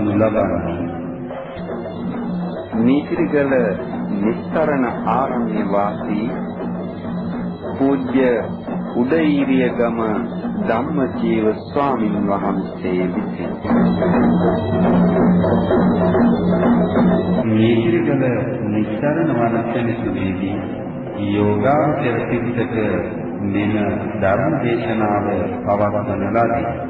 පවත්වනු ලබන්නේ නීතිගල නිස්තරණ ආරණ්‍ය වාසී පූජ්‍ය උදේීරිය ගම ධම්මජීව ස්වාමින් වහන්සේ විසින්. නීතිගල නිස්තරණ වනසෙනසුවේදී යෝගාචර පිටක මෙම ධර්ම දේශනාව පවත්වන ලදී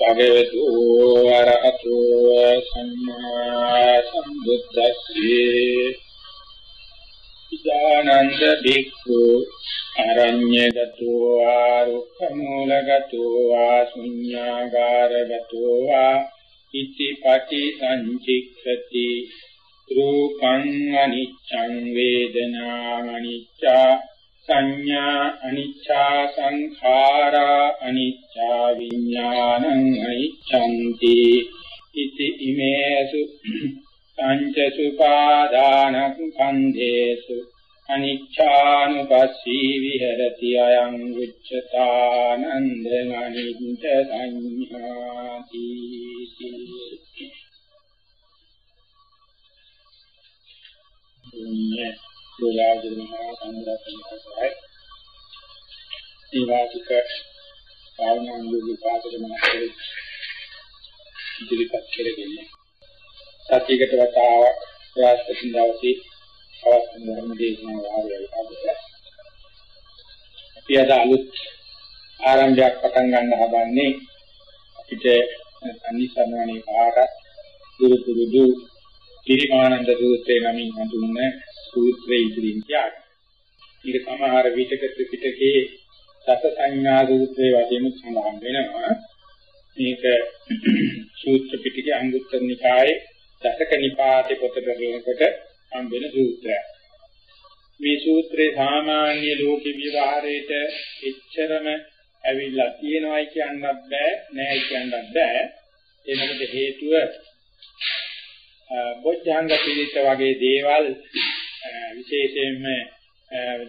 භගවතු වරහතෝ සම්මා සම්බුද්දස්සේ. ඉදානන්ද බික්ඛු අරඤ්‍යගතෝ ආරුක්ඛමූලගතෝ ආශුඤ්ඤාගාරගතෝ ආ ඉතිපටි සංචික්ඛති රූපං අනිච්ඡං වේදනා අනිච්චා සංඥා අනිච්චා සංඛාරා අනිච්චා විඥානං අනිච්ඡන්ති ඉති ඉමේසු පංචසු පාදානං කන්දේසු අනිච්ඡානුපස්සී විහෙරති අයං උච්චතානන්ද අනිච්ච සංඥාති Yeah. යෝගාවචරණා සංග්‍රහණය ඊවාචික භාවනාංගුගේ පාදක මාත්‍රේ ඉදිරිපත් කෙරෙන්නේ සත්‍යයකට වතාවක් ප්‍රාස්තිකින් දවසේ අවස්ථන ධර්ම දේශනාව ආරම්භය අපිට අපි අද අලුත් ආරම්භයක් පටන් ගන්න හදන්නේ අපිට අනිසරණේ පාර දුරු දුරු කිරිමානන්ද සූත්‍රේ නමින් හඳුන්වන සූත්‍රයේ ඉදිරින් කියනවා. මේක සමහර විටක ත්‍රිපිටකයේ දස සංඥා සූත්‍රයේ වශයෙන් සඳහන් වෙනවා. මේක සූත්‍ර පිටකයේ අංගුත්තර නිකායේ දසක නිපාතේ පොතට බලනකොට හම් වෙන සූත්‍රයක්. මේ සූත්‍රේ සාමාන්‍ය ලෝක විවහාරයට එච්චරම ඇවිල්ලා තියෙනවයි කියන්නත් බෑ නෑ කියන්නත් බෑ ඒ මොකද හේතුව බොද්ධංග පිළිත වගේ දේවල් විශේෂයෙන්ම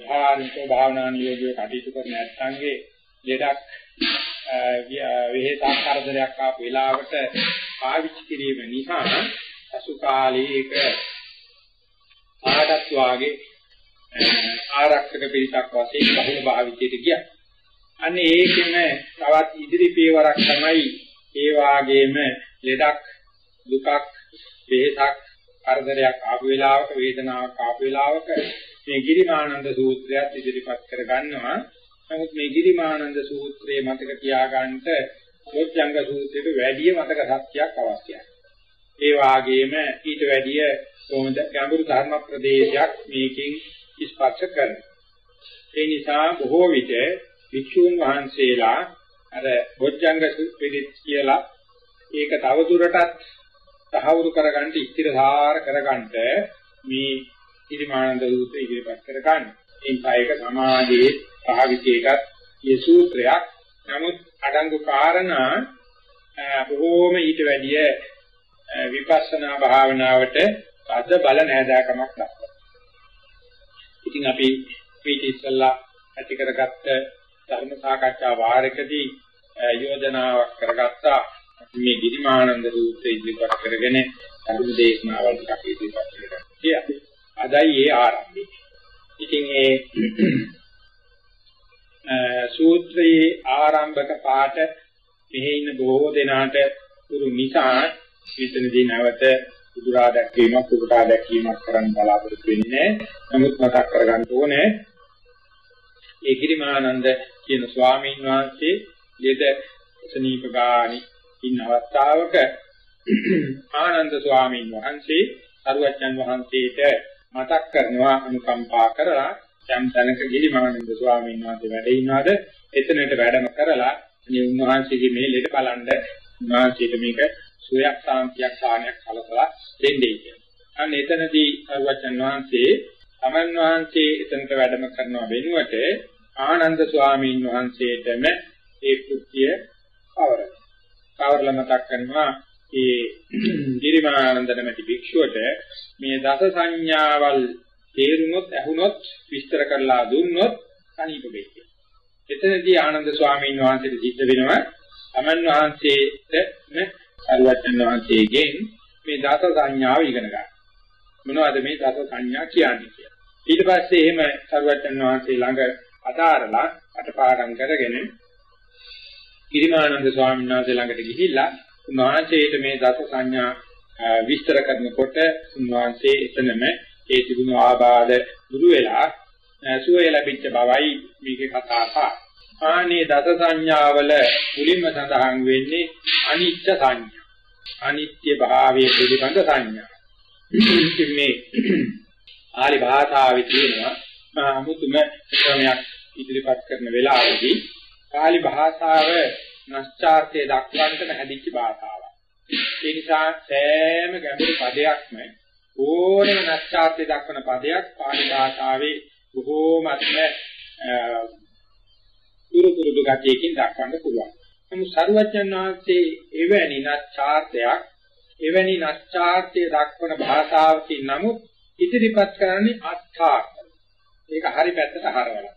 ධාර්මික භාවනා නියෝගිය කටයුතු කරන නැත්නම්ගේ දෙඩක් විහෙතක් කරදරයක් ආපු වෙලාවට පාවිච්චි කිරීම නිසා අසු කාලයක ආඩත් වාගේ ආරක්ෂක පිරිසක් වශයෙන් බහුල භාවිතයට ගියා. අන්න ඒකෙම තවත් ඉදිරි පියවරක් තමයි ඒ වාගේම ලෙඩක් දුකක් වෙහසක් කරදරයක් ආපු වෙලාවක වේදනාවක් ආපු වෙලාවක මේ ගිරිමානන්ද සූත්‍රයත් ඉදිරිපත් කර ගන්නවා. නමුත් මේ ගිරිමානන්ද සූත්‍රයේ මතක තියාගන්නට මොච්චංග සූත්‍රයට වැඩි මතක සත්‍යයක් අවශ්‍යයි. ඒ වාගේම ඊට වැඩිය කොහොමද ගැඹුරු ධර්ම ප්‍රදේශයක් මේකෙන් ස්පර්ශ කරනවා. ඒ නිසා බොහෝ විට වික්ෂුන් වහන්සේලා අර බොජ්ජංග සූත්‍රෙදි කියලා ඒක තවදුරටත් තහවුරු කරගන්න ඉස්තිරසාර කරගන්න මේ ඉරිමානන්ද සූත්‍රය ඉදිරිපත් කර ගන්න. මේ කායක සමාධියේ භාවිතයකට මේ සූත්‍රයක්. නමුත් අඩංගු කාරණා බොහෝම ඊට වැඩිය විපස්සනා භාවනාවට අද බල නැදාකමක් දක්වනවා. ඉතින් අපි මේක ඉස්සල්ලා ඇති කරගත්ත ධර්ම සාකච්ඡා වාරකදී යෝජනාවක් කරගත්තා මේ ගිරිමානන්ද සූත්‍රය ඉදිරිපත් කරගෙන අනුම දේශනාවල් ටිකක් ඉදිරිපත් කරගන්න කියලා. අදයි ඒ ආරම්භය. ඉතින් ඒ සූත්‍රයේ ආරම්භක පාඩ මෙහි ඉන්න බොහෝ දෙනාට උරු නිසා විතනදී නැවත උදුරා දැක්වීමක් උපුටා දැක්වීමක් කරන්න බලාපොරොත්තු වෙන්නේ නමුත් මතක් කරගන්න ඕනේ ඒ ගිරිමානන්ද කියන ස්වාමීන් වහන්සේ ලෙඩ සනීප ගානි ඉන්න අවස්ථාවක ආනන්ද ස්වාමීන් වහන්සේ සරුවච්චන් වහන්සේට මතක් කරනවා අනුකම්පා කරලා යම් තැනක ගිරිමානන්ද ස්වාමීන් වහන්සේ වැඩ ඉන්නවද එතනට වැඩම කරලා මේ උන්වහන්සේගේ මේ ලෙඩ බලන්න උන්වහන්සේට මේක සුවයක් සාන්තියක් සාහනයක් කලකලා දෙන්නේ කියලා. අන්න එතනදී සරුවච්චන් වහන්සේ තමන් වහන්සේ එතනට වැඩම කරනව වෙනුවට ආනන්ද ස්වාමීන් වහන්සේටම ඒ කුත්‍ය කවරයි. කවරලා මතක් කරනවා ඒ ගිරිමානන්ද නැමැති භික්ෂුවට මේ දස සංඥාවල් තේරුනොත් ඇහුනොත් විස්තර කරලා දුන්නොත් අනීප වෙයි. එතනදී ආනන්ද ස්වාමීන් වහන්සේට සිද්ධ වෙනවා තමන් වහන්සේට සරුවචන වහන්සේගෙන් මේ දස සංඥාව ඉගෙන ගන්න. මොනවද මේ දස සංඥා කියන්නේ කියලා. ඊට පස්සේ එහෙම සරුවචන වහන්සේ ළඟ අදාරලා අටපාඩම් කරගෙන ගිරිමානන්ද ස්වාමීන් වහන්සේ ළඟට ගිහිල්ලා උන්වහන්සේට මේ දස සංඥා විස්තර කරනකොට උන්වහන්සේ එතනම ඒ තිබුණු ආබාධ දුරු වෙලා සුවය ලැබිච්ච බවයි මේකේ කතාව. ආනේ දස සංඥාවල මුලින්ම සඳහන් වෙන්නේ අනිත්‍ය සංඥා. අනිත්‍ය භාවයේ පිළිබඳ සංඥා. මේ ආලි භාෂාවේ තියෙනවා අමුතුම ක්‍රමයක් ඉදිරිපත් කරන වෙලාවේදී පාලි භාෂාව නැස්චාර්ත්‍ය දක්වන්නට හැදිච්ච භාෂාවක්. ඒ නිසා සෑම ගැඹුරු පදයක්ම ඕනම නැස්චාර්ත්‍ය දක්වන පදයක් පාලි භාෂාවේ බොහෝමත්ම පුරුදුරුදු ගතියකින් දක්වන්න පුළුවන්. නමුත් සරුවචන් වහන්සේ එවැනි නැස්චාර්ත්‍යයක් එවැනි නැස්චාර්ත්‍ය දක්වන භාෂාවකින් නමුත් ඉදිරිපත් කරන්නේ අර්ථාර්ථ. ඒක හරි පැත්තට හරවලා.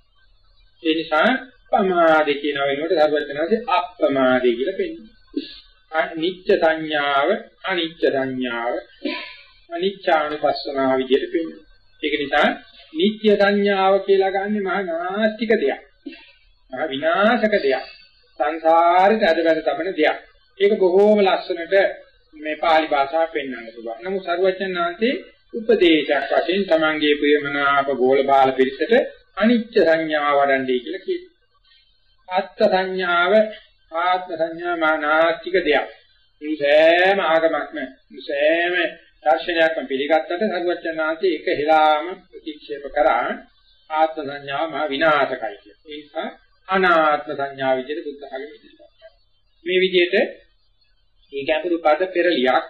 ඒ නිසා පමාදේ කියන වෙනුවට සර්වඥාන්සේ අප්‍රමාදේ කියලා පෙන්නනවා. අනිච්ච සංඥාව අනිච්ච සංඥාව අනිච්චානුපස්සනාව විදිහට පෙන්නනවා. ඒක නිසා නිත්‍ය සංඥාව කියලා ගන්නෙ මහා නාස්තික දෙයක්. මහා විනාශක දෙයක්. සංසාරෙට අදවැද තබන දෙයක්. ඒක බොහෝම ලස්සනට මේ pāli භාෂාව පෙන්වන්න පුළුවන්. නමුත් සර්වඥාන්සේ උපදේශයක් වශයෙන් තමන්ගේ ප්‍රියමනාප ගෝල බාල පිරිසට අනිත්‍ය සංඥාව වඩන්නේ කියලා කියනවා. අත්ත් සංඥාව ආත්ම සංඥා මානාත්තික දෙයක්. මේ සෑම ආගමක්ම සෑම දර්ශනයක්ම පිළිගත්තට සරුවචනාංශයේ එක හෙලාම ප්‍රතික්ෂේප කරා ආත්ම සංඥාව මහ විනාශකයි කියලා. ඒ නිසා අනාත්ම සංඥාව විදිහට බුද්ධ ආගම ඉදිරිපත් මේ විදිහට මේ ගැඹුරු පද පෙරලියක්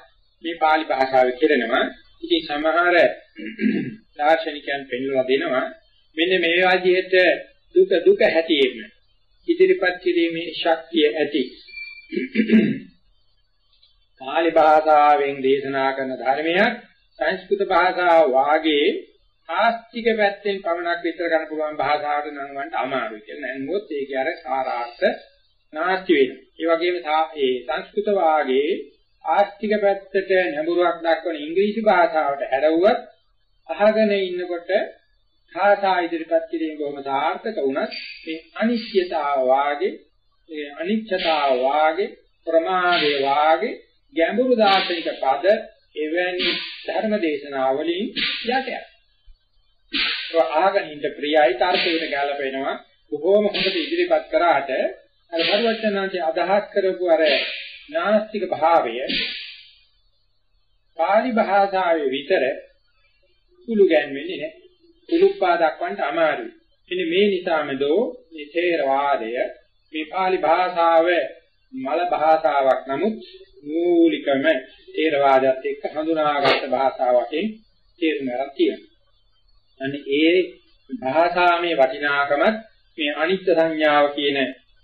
මේ pāli භාෂාවේ කෙරෙනවා. ඉතින් සමහර දාර්ශනිකයන් පෙන්වලා දෙනවා මෙන්න මේ විදිහට දුක දුක හැටියෙම ඉදිරිපත් කිරීමේ ශක්තිය ඇති. පාලි භාෂාවෙන් දේශනා කරන ධර්මයක් සංස්කෘත භාෂාව වාගේ ආස්තික පැත්තෙන් පමණක් විතර ගන්න පුළුවන් භාෂාවට නංවන්න අමාරුයි කියලා. නමුත් ඒක අර සාරාර්ථ නාස්ති වෙනවා. ඒ වගේම ඒ සංස්කෘත වාගේ ආස්තික පැත්තට නැඹුරුවක් දක්වන ඉංග්‍රීසි භාෂාවට හැරවුවත් අහගෙන ඉන්නකොට භාෂා ඉදිරිපත් කිරීම බොහොම සාර්ථක වුණත් මේ අනිත්‍යතාව වාගේ ඒ අනිච්චතාව වාගේ ප්‍රමාදේ වාගේ ගැඹුරු දාර්ශනික පද එවැනි ධර්ම දේශනාවලින් යටයක්. ඒ ආගනින්ට ප්‍රියයි තර්කයට ගැලපෙනවා බොහොම හොඳට ඉදිරිපත් කරාට අර භරුවචනාංශය අදහස් කරපු අර නාස්තික භාවය පාලි භාෂාවේ විතර කුළු ගැන්වෙන්නේ නැහැ. කුළුප්පා දක්වන්න අමාරුයි. ඉතින් මේ නිසාම දෝ මේ ථේරවාදය මේ pāli භාෂාව මල භාෂාවක් නමුත් මූලිකම ථේරවාදයට එක්ක හඳුනාගත් භාෂාවකින් තේරුම් ගන්න තියෙනවා. අනේ ඒ භාෂාවේ වටිනාකමත් මේ අනිත්‍ය සංඥාව කියන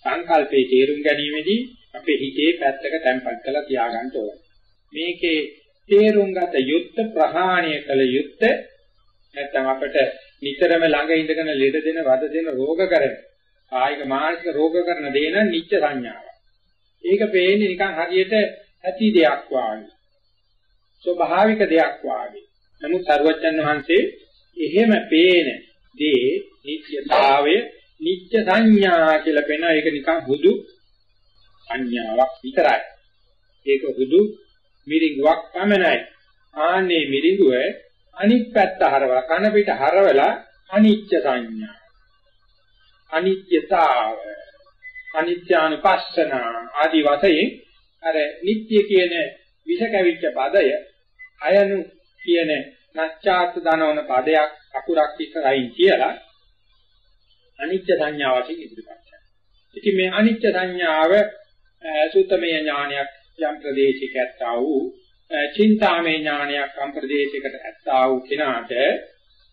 සංකල්පේ තේරුම් ගැනීමේදී අපේ හිතේ පැත්තක තැම්පත් කරලා තියාගන්න ඕනේ. මේකේ තේරුම් ගත යුත්ත ප්‍රහාණය කළ යුත්ත නැත්නම් අපිට නිතරම ළඟ ඉඳගෙන ලෙඩ දෙන, වද දෙන, රෝග කරන, කායික මානසික රෝග කරන දේ නම් නිත්‍ය සංඥාවක්. ඒක පේන්නේ නිකන් හරියට ඇති දෙයක් වාගේ. ස්වභාවික දෙයක් වාගේ. නමුත් සර්වජන් වහන්සේ එහෙම පේන දේ නිත්‍යතාවය නිත්‍ය සංඥා කියලා පෙන ඒක නිකන් හුදු සංඥාවක් විතරයි. ඒක හුදු මිරිඟුවක් පමණයි. ආන්නේ මිරිඟුව අනිත් පැත්ත හරවලා කන පිට හරවලා අනිත්‍ය සංඥා අනිත්‍යතාව අනිත්‍යානුපස්සන ආදී වශයෙන් අර නිට්ටය කියන විෂ කැවිච්ච පදය අයනු කියන නැච්ඡාත් දනවන පදයක් අකුරක් ඉස්සරහින් කියලා අනිත්‍ය සංඥාව වශයෙන් ඉදිරිපත් කරනවා. ඉතින් මේ අනිත්‍ය සංඥාව සූතමේ ඥානයක් යම් ප්‍රදේශයක ඇත්තා වූ චින්තාමේ ඥානයක් යම් ප්‍රදේශයකට ඇත්තා වූ කෙනාට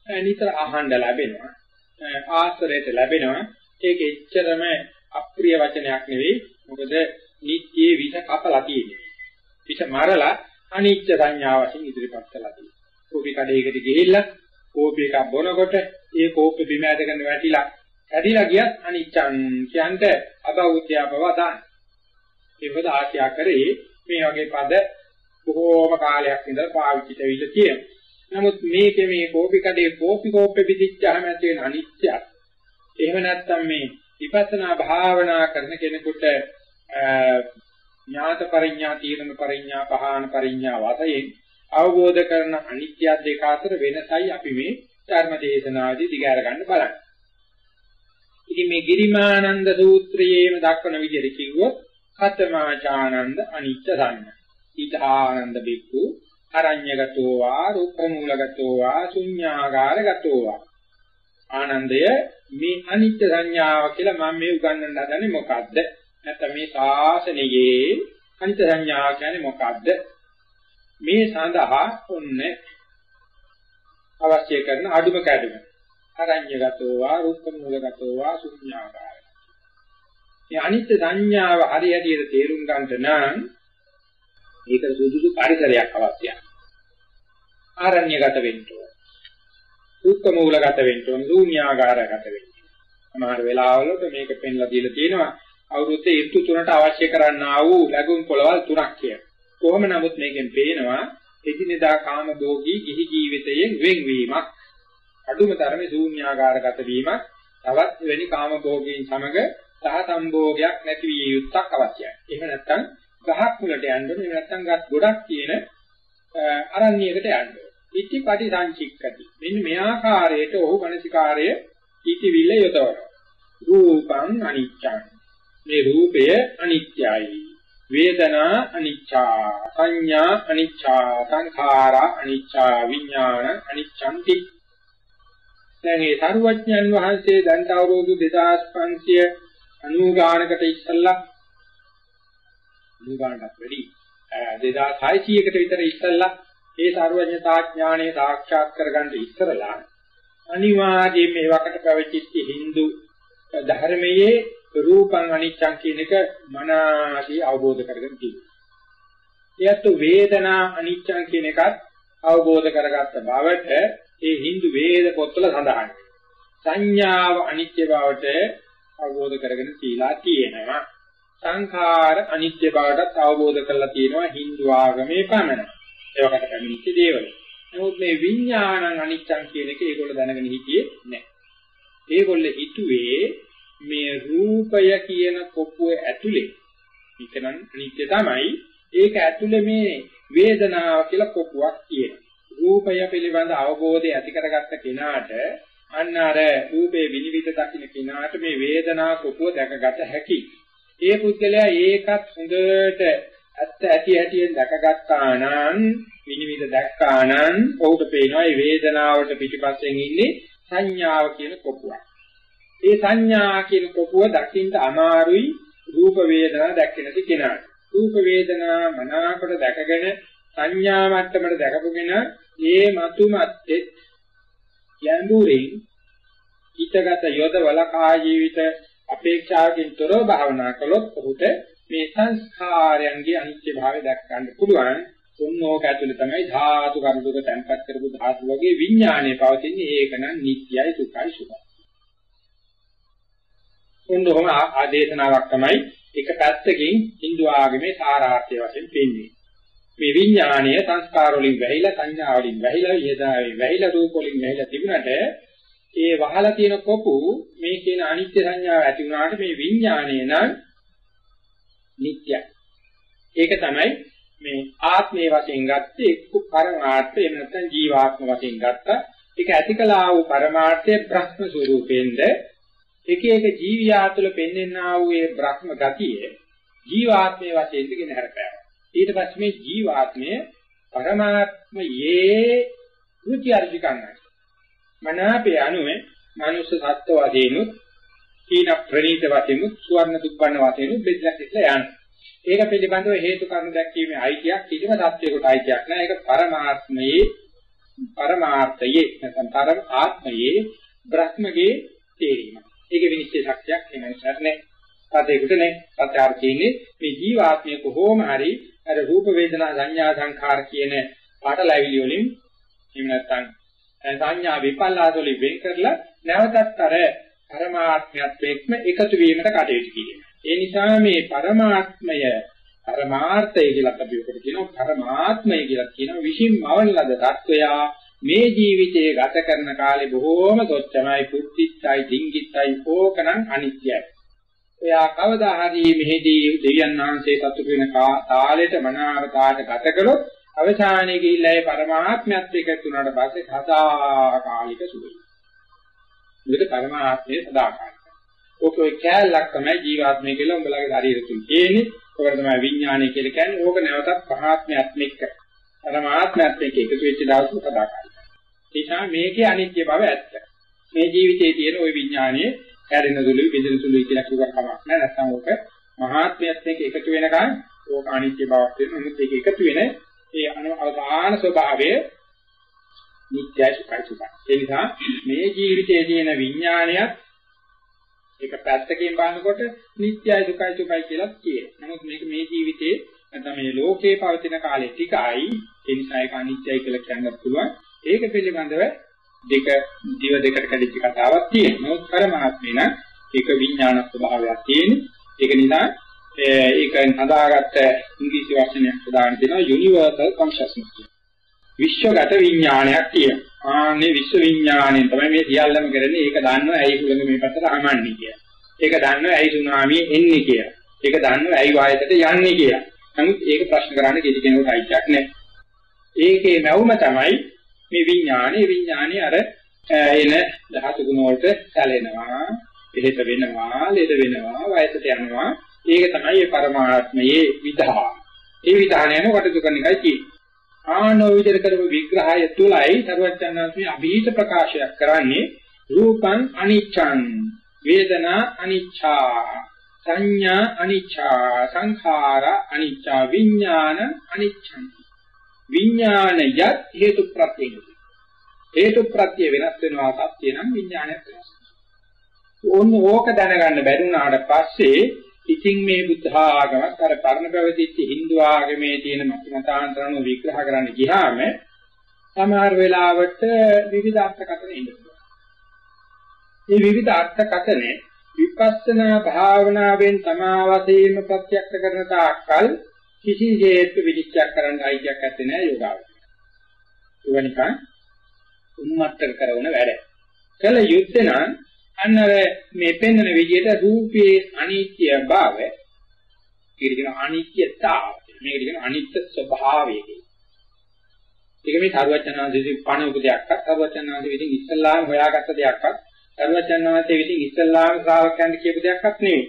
නිතර අහන්න ලැබෙනවා. ආශ්‍රයයට ලැබෙනවා. ඒක එච්චරම අප්‍රිය වචනයක් නෙවෙයි. මොකද නිත්‍යයේ විස කපලා තියෙන්නේ. විස මරලා අනිත්‍ය සංඥාව වශයෙන් ඉදිරිපත් කළා තියෙනවා. කෝපි කඩේකට ගිහිල්ලා කෝපි එකක් බොනකොට ඒ කෝපෙ බිම ඇදගෙන වැටිලා ඇදිලා ගියත් අනිච්චං කියන්ට අබෞද්ධය බව දාන්න. ඒකද ආශා කරේ මේ වගේ පද බොහෝම කාලයක් ඉඳලා පාවිච්චි දෙවිල තියෙනවා. නමුත් මේකේ මේ කෝපි කඩේ කෝපි කෝපෙ පිටිච්චාම ඇති වෙන අනිත්‍යය. එහෙම නැත්නම් මේ විපස්සනා භාවනා කරන කෙනෙකුට ඥාත පරිඥා තීරණ පරිඥා පහාන පරිඥා වශයෙන් අවබෝධ කරන අනිත්‍ය දෙක අතර වෙනසයි අපි මේ ධර්ම දේශනාදී දිගාර ගන්න බලන්නේ. ඉතින් මේ ගිරිමානන්ද සූත්‍රයේම දක්වන විදිහට කිව්වොත් කතමාචානන්ද අනිත්‍ය සංඥා. ඊතානන්ද බික්ඛු අරඤ්‍යගතෝ වා රූපමූලගතෝ වා ශුඤ්ඤාගාරගතෝ වා ආනන්දය මේ අනිත්‍ය සංඥාව කියලා මම මේ උගන්වන්න හදන්නේ මොකද්ද? නැත්නම් මේ ශාසනයේ අනිත්‍ය සංඥාව කියන්නේ මොකද්ද? මේ සඳහා ඔන්නේ අවශ්‍ය කරන අඩුම කැඩුම. අරඤ්‍යගතෝ වා රූපමූලගතෝ වා ශුඤ්ඤාගාරය මේ අනිත්‍ය සංඥාව හරියටියට තේරුම් ගන්නට නම් ඒකට සුදුසු පරිසරයක් අවශ්‍යයි. ආරණ්‍යගත වෙන්න ඕන. දුක්ඛ මූලගත වෙන්න ඕන. ශූන්‍යාකාරගත වෙන්න. සමහර වෙලාවලට මේක පෙන්ලා දීලා තියෙනවා අවුරුද්දේ ඍතු තුනට අවශ්‍ය කරන්නා වූ ලැබුම් පොළවල් තුනක් කියලා. කොහොම නමුත් මේකෙන් පේනවා එදිනෙදා කාම භෝගී ගිහි ජීවිතයෙන් වෙන්වීමක් අඩුම තරමේ ශූන්‍යාකාරගත වීමක් තවත් වෙනි කාම භෝගීන් සමග සහ සම්භෝගයක් නැති විය යුත්තක් අවශ්‍යයි. එහෙම නැත්නම් ගහක් මුලට යන්න ඕනේ නැත්නම් ගස් ගොඩක් තියෙන අරණ්‍යයකට යන්න ඕනේ. ඉතිපටි සංචික්කති. මෙන්න මේ ආකාරයට ඔහු මනසිකාරය ඉතිවිල්ල යොදවනවා. රූපං අනිච්චං. මේ රූපය අනිත්‍යයි. වේදනා අනිච්චා සංඥා අනිච්චා සංඛාරා අනිච්චා විඥාන අනිච්ඡන්ති දැන් මේ සරුවඥන් වහන්සේ දැන් අවුරුදු 2500 ගානකට ඉස්සල්ලා අනුගාණකට වැඩි 2600කට විතර ඉස්සල්ලා ඒ සර්වඥතා ඥාණය සාක්ෂාත් කරගන්න ඉස්සරලා අනිවාර්යයෙන් මේ වකට පැවතිච්ච Hindu ධර්මයේ රූපං අනිච්චං කියන එක මනසී අවබෝධ කරගෙන තියෙනවා. එයත් වේදනා අනිච්චං කියන එකත් අවබෝධ කරගත්ත බවට ඒ Hindu වේද පොත්වල සඳහන්. සංඥාව අනිත්‍ය බවට අවබෝධ කරගෙන තියලා තියෙනවා. සංඛාර අනිත්‍ය බවට අවබෝධ කරලා තියෙනවා Hindu ආගමේ පමණයි. ඒවකට පැමිණිච්ච දේවල්. නමුත් මේ විඥානං අනිච්චං කියන එක ඒගොල්ලෝ දැනගෙන හිටියේ නැහැ. ඒගොල්ලෝ හිතුවේ මේ රූපය කියන කොපුව ඇතුලේ මේකනම් අනිත්‍ය තමයි. ඒක ඇතුලේ මේ වේදනාව කියලා කොපුවක් තියෙනවා. රූපය පිළිබඳ අවබෝධය ඇති කරගත්ත කෙනාට අන්න අර රූපේ විනිවිද දකින්න කෙනාට මේ වේදනා කොපුව දැකගත හැකියි. ඒ පුද්ගලයා ඒකත් හොඳට ඇත්ත ඇති ඇතියෙන් දැකගත්තා නම් විනිවිද දැක්කා නම් ඔහුට පේනවා මේ වේදනාවට පිටිපස්සෙන් ඉන්නේ සංඥාව කියන කොපුවක්. ඒ සංඥා කියන කොපුව දකින්න අමාරුයි රූප වේදනා දැක්කේ නැති කෙනාට. රූප වේදනා මනාකොට දැකගෙන සංඥා මට්ටමට දැකපුගෙන ඒ මතුමත්ෙත් යඹුරින් ඊටගත යොදවල කා ජීවිත අපේක්ෂාවකින් තොරව භාවනා කළොත් ඔහුට මේ සංස්කාරයන්ගේ අනිත්‍ය භාවය දැක ගන්න පුළුවන්. උන්නෝක ඇතුලේ තමයි ධාතු කරුණක තැන්පත් කරපු ධාතු වගේ විඥානය පවතින්නේ. ඒක නම් නිට්ටයයි සුඛයි සුඛයි. උන්නෝම ආදේශනාවක් තමයි එක පැත්තකින් Hindu ආගමේ සාරාර්ථය වශයෙන් පෙන්වන්නේ. මේ විඥානය සංස්කාර වලින් වැහිලා සංඥා වලින් වැහිලා යදාවේ වැහිලා රූප වලින් වැහිලා තිබුණට ඒ වහලා තියෙන කොපු මේ කියන අනිත්‍ය සංඥාව ඇති වුණාට මේ විඥාණය නම් නිට්ටයයි. ඒක තමයි මේ ආත්මයේ වශයෙන් ගත්තේ එක්ක පරමාර්ථය එහෙම නැත්නම් ජීවාත්ම වශයෙන් ගත්තා. ඒක ඇතිකලා වූ පරමාර්ථයේ බ්‍රහ්ම ස්වરૂපෙන්ද එක එක ජීවියා තුළ පෙන්වෙනා වූ ඒ බ්‍රහ්ම ගතිය ජීවාත්මයේ වශයෙන් දෙගෙන හරපෑවා. ඊට පස්සේ මේ ජීවාත්මය පරමාත්මයේ ෘචි අර්ජිකන්නයි. මනාපේ අනුවේ මනුෂ්‍ය සත්ව වශයෙන්ුත් කීන ප්‍රණීත වශයෙන්ුත් සුවර්ණ දුක්ඛන්න වශයෙන්ුත් බෙදලා ඉట్లా යනවා. ඒක පිළිබඳව හේතු කාරණා දැක්වීමේ අයිතියක් කිසිම සත්‍යයකට අයිතියක් නැහැ. ඒක පරමාත්මයේ පරමාර්ථයේ නැත්නම් පරම ආත්මයේ බ්‍රහ්මගේ තේරීම. ඒක විනිශ්චය ශක්තියක් එමන්සර් නැහැ. සතේකට නැහැ. සත්‍යාර්ථයේනේ මේ ජීවාත්මය කොහොම හරි අර රූප වේදනා සංඥා සංඛාර කියන පාඩලැවිලි වලින් එහෙම නැත්නම් සංඥා විපල්ලාසවල වෙන් කරලා නැවතත් අර පරමාත්මයත් එක්ම එකතු වීමට කටයුතු කිරීම. ඒ නිසා මේ පරමාත්මය පරමාර්ථය කියලා අපි උකට කියනවා පරමාත්මය කියලා කියනවා විසින්මවන ලද தত্ত্বයා මේ ජීවිතයේ ගත කරන කාලේ බොහෝම සොච්චමයි කුච්චිත්යි ඩිංගිත්යි ඕකනම් අනිත්‍යයි. එයා කවදා හරි මෙහිදී දෙවියන් වහන්සේ සතුට වෙන කාලයට මනාවතාවට ගත කළොත් අවසානයේ ගිහිල්ලා ඒ පරමාත්මයත් එක්ක තුනට පස්සේ සදාකාලික සුවය. මොකද පරමාත්මයේ සදාකාලික. ඕක ඔය කැලලක් තමයි ජීවාත්මය කියලා උඹලගේ ශරීරෙ තුල තියෙන්නේ. ඕක තමයි විඥානය කියලා කියන්නේ. ඕක නැවතත් පරමාත්මයත් එක්ක පරමාත්මයත් එක්ක එකතු වෙච්ච දවසක සදාකාලික. ඒ නිසා මේකේ අනිත්‍ය බව ඇත්ත. මේ ජීවිතයේ තියෙන ওই විඥානයේ හැරෙන සුළුයි, බෙදෙන සුළුයි කියලා කිව්වක් කමක් නැහැ. නැත්නම් ඕක මහාත්මයත් එක්ක එකතු වෙනකන් ඕක අනිත්‍ය බවක් වෙනවා. නමුත් ඒක එකතු වෙන ඒ අනුවදාන ස්වභාවය නිත්‍යයි සුඛයි සුඛයි. ඒ නිසා මේ ජීවිතයේ තියෙන විඥානයත් ඒක පැත්තකින් බලනකොට නිත්‍යයි සුඛයි සුඛයි කියලා කියනවා. නමුත් මේක මේ ජීවිතේ නැත්නම් මේ ලෝකේ පවතින කාලේ ටිකයි ඒ නිසා ඒක අනිත්‍යයි කියලා කියන්නත් පුළුවන්. ඒක පිළිබඳව දෙක දිව දෙකට කැඩිච්ච කතාවක් තියෙනවා. නමුත් පරමාත්මේ නම් ඒක විඥාන ස්වභාවයක් තියෙන්නේ. ඒක නිසා ඒකෙන් හදාගත්ත ඉංග්‍රීසි වචනයක් හදාගෙන දෙනවා යුනිවර්සල් කොන්ෂස්නස් කියලා. විශ්වගත විඥානයක් තියෙනවා. ආන්නේ විශ්ව විඥාණයෙන් තමයි මේ සියල්ලම කරන්නේ. ඒක දන්නවා ඇයි කුලඟ මේ පැත්තට අමන්නේ කියලා. ඒක දන්නවා ඇයි සුනාමිය එන්නේ කියලා. ඒක දන්නවා ඇයි වායයට යන්නේ කියලා. නමුත් ඒක ප්‍රශ්න කරන්න කිසි කෙනෙකුට අයිතියක් නැහැ. ඒකේ නැවුම තමයි මේ විඥානේ විඥානේ අර එන ධාතු ගුණ වලට සැලෙනවා, පිළිත වෙනවා, ලෙඩ වෙනවා, වයසට යනවා. ඒක තමයි මේ පරමාත්මයේ විධාන. ඒ විධානයම කටයුතු කරන එකයි තියෙන්නේ. ආනෝ විදිහට කරපු විග්‍රහය තුලයි සර්වඥාන්සේ අභීත ප්‍රකාශයක් කරන්නේ රූපං අනිච්ඡං වේදනා අනිච්ඡා සංඥා අනිච්ඡා සංඛාර අනිච්චා විඥාන අනිච්ඡං විඥානයත් හේතු ප්‍රත්‍යය හේතු ප්‍රත්‍ය වෙනස් වෙනවා සත්‍ය නම් විඥානයක් වෙනස් ඕන්න ඕක දැනගන්න බැරිුණාට පස්සේ ඉතින් මේ බුද්ධ ආගමත් අර පරණ පැවතිච්ච Hindu ආගමේ තියෙන මතමතාන්තරණ විග්‍රහ කරන්න ගියාම සමහර වෙලාවට විවිධ අර්ථකථන එනවා. මේ විවිධ අර්ථකථනේ විපස්සනා භාවනාවෙන් තමා වශයෙන්ම ප්‍රත්‍යක්ෂ කරන තාක්කල් කිසිසේත් විනිශ්චය කරන්න අයිතියක් නැත්තේ නෑ යෝගාවචරය. ඒවනිකන් උන්මත්තක කරන වැඩ. කල යුත්තේ නම් අන්න මේ පෙන්වන විදිහට රූපයේ අනිත්‍ය භාවය කියන අනිත්‍යතාව මේකට කියන අනිත්‍ය ස්වභාවය ඒක මේ සරුවචනාංශයේ පණ උපදයක්වත් සරුවචනාංශයේ විදිහින් ඉස්සල්ලාම හොයාගත්ත දෙයක්වත් සරුවචනාංශයේ විදිහින් ඉස්සල්ලාම ශ්‍රාවකයන්ට කියපු දෙයක්වත් නෙවෙයි.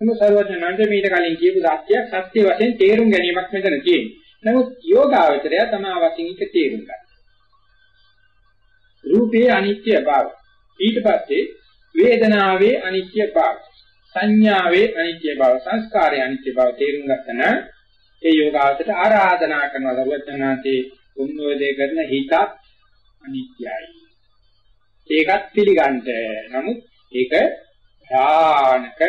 මොකද සරුවචනාංශයේ මීට කලින් කියපු සත්‍යයක් සත්‍ය වශයෙන් තේරුම් ගැනීමක් මෙතන තියෙන්නේ. නමුත් යෝගාවචරය තමයි වශයෙන් එක තේරුම් ගන්න. රූපේ අනිත්‍ය භාවය. ඊට පස්සේ වේදනාවේ අනිත්‍ය බව සංඥාවේ අනිත්‍ය බව සංස්කාරයේ අනිත්‍ය බව තේරුම් ගන්න ඒ යෝගාවචරයට ආරාධනා කරනවා. දරුවචනාන්තේ උන්වේදේ කරන හිතත් අනිත්‍යයි. ඒකත් පිළිගන්න නමුත් ඒක භයානක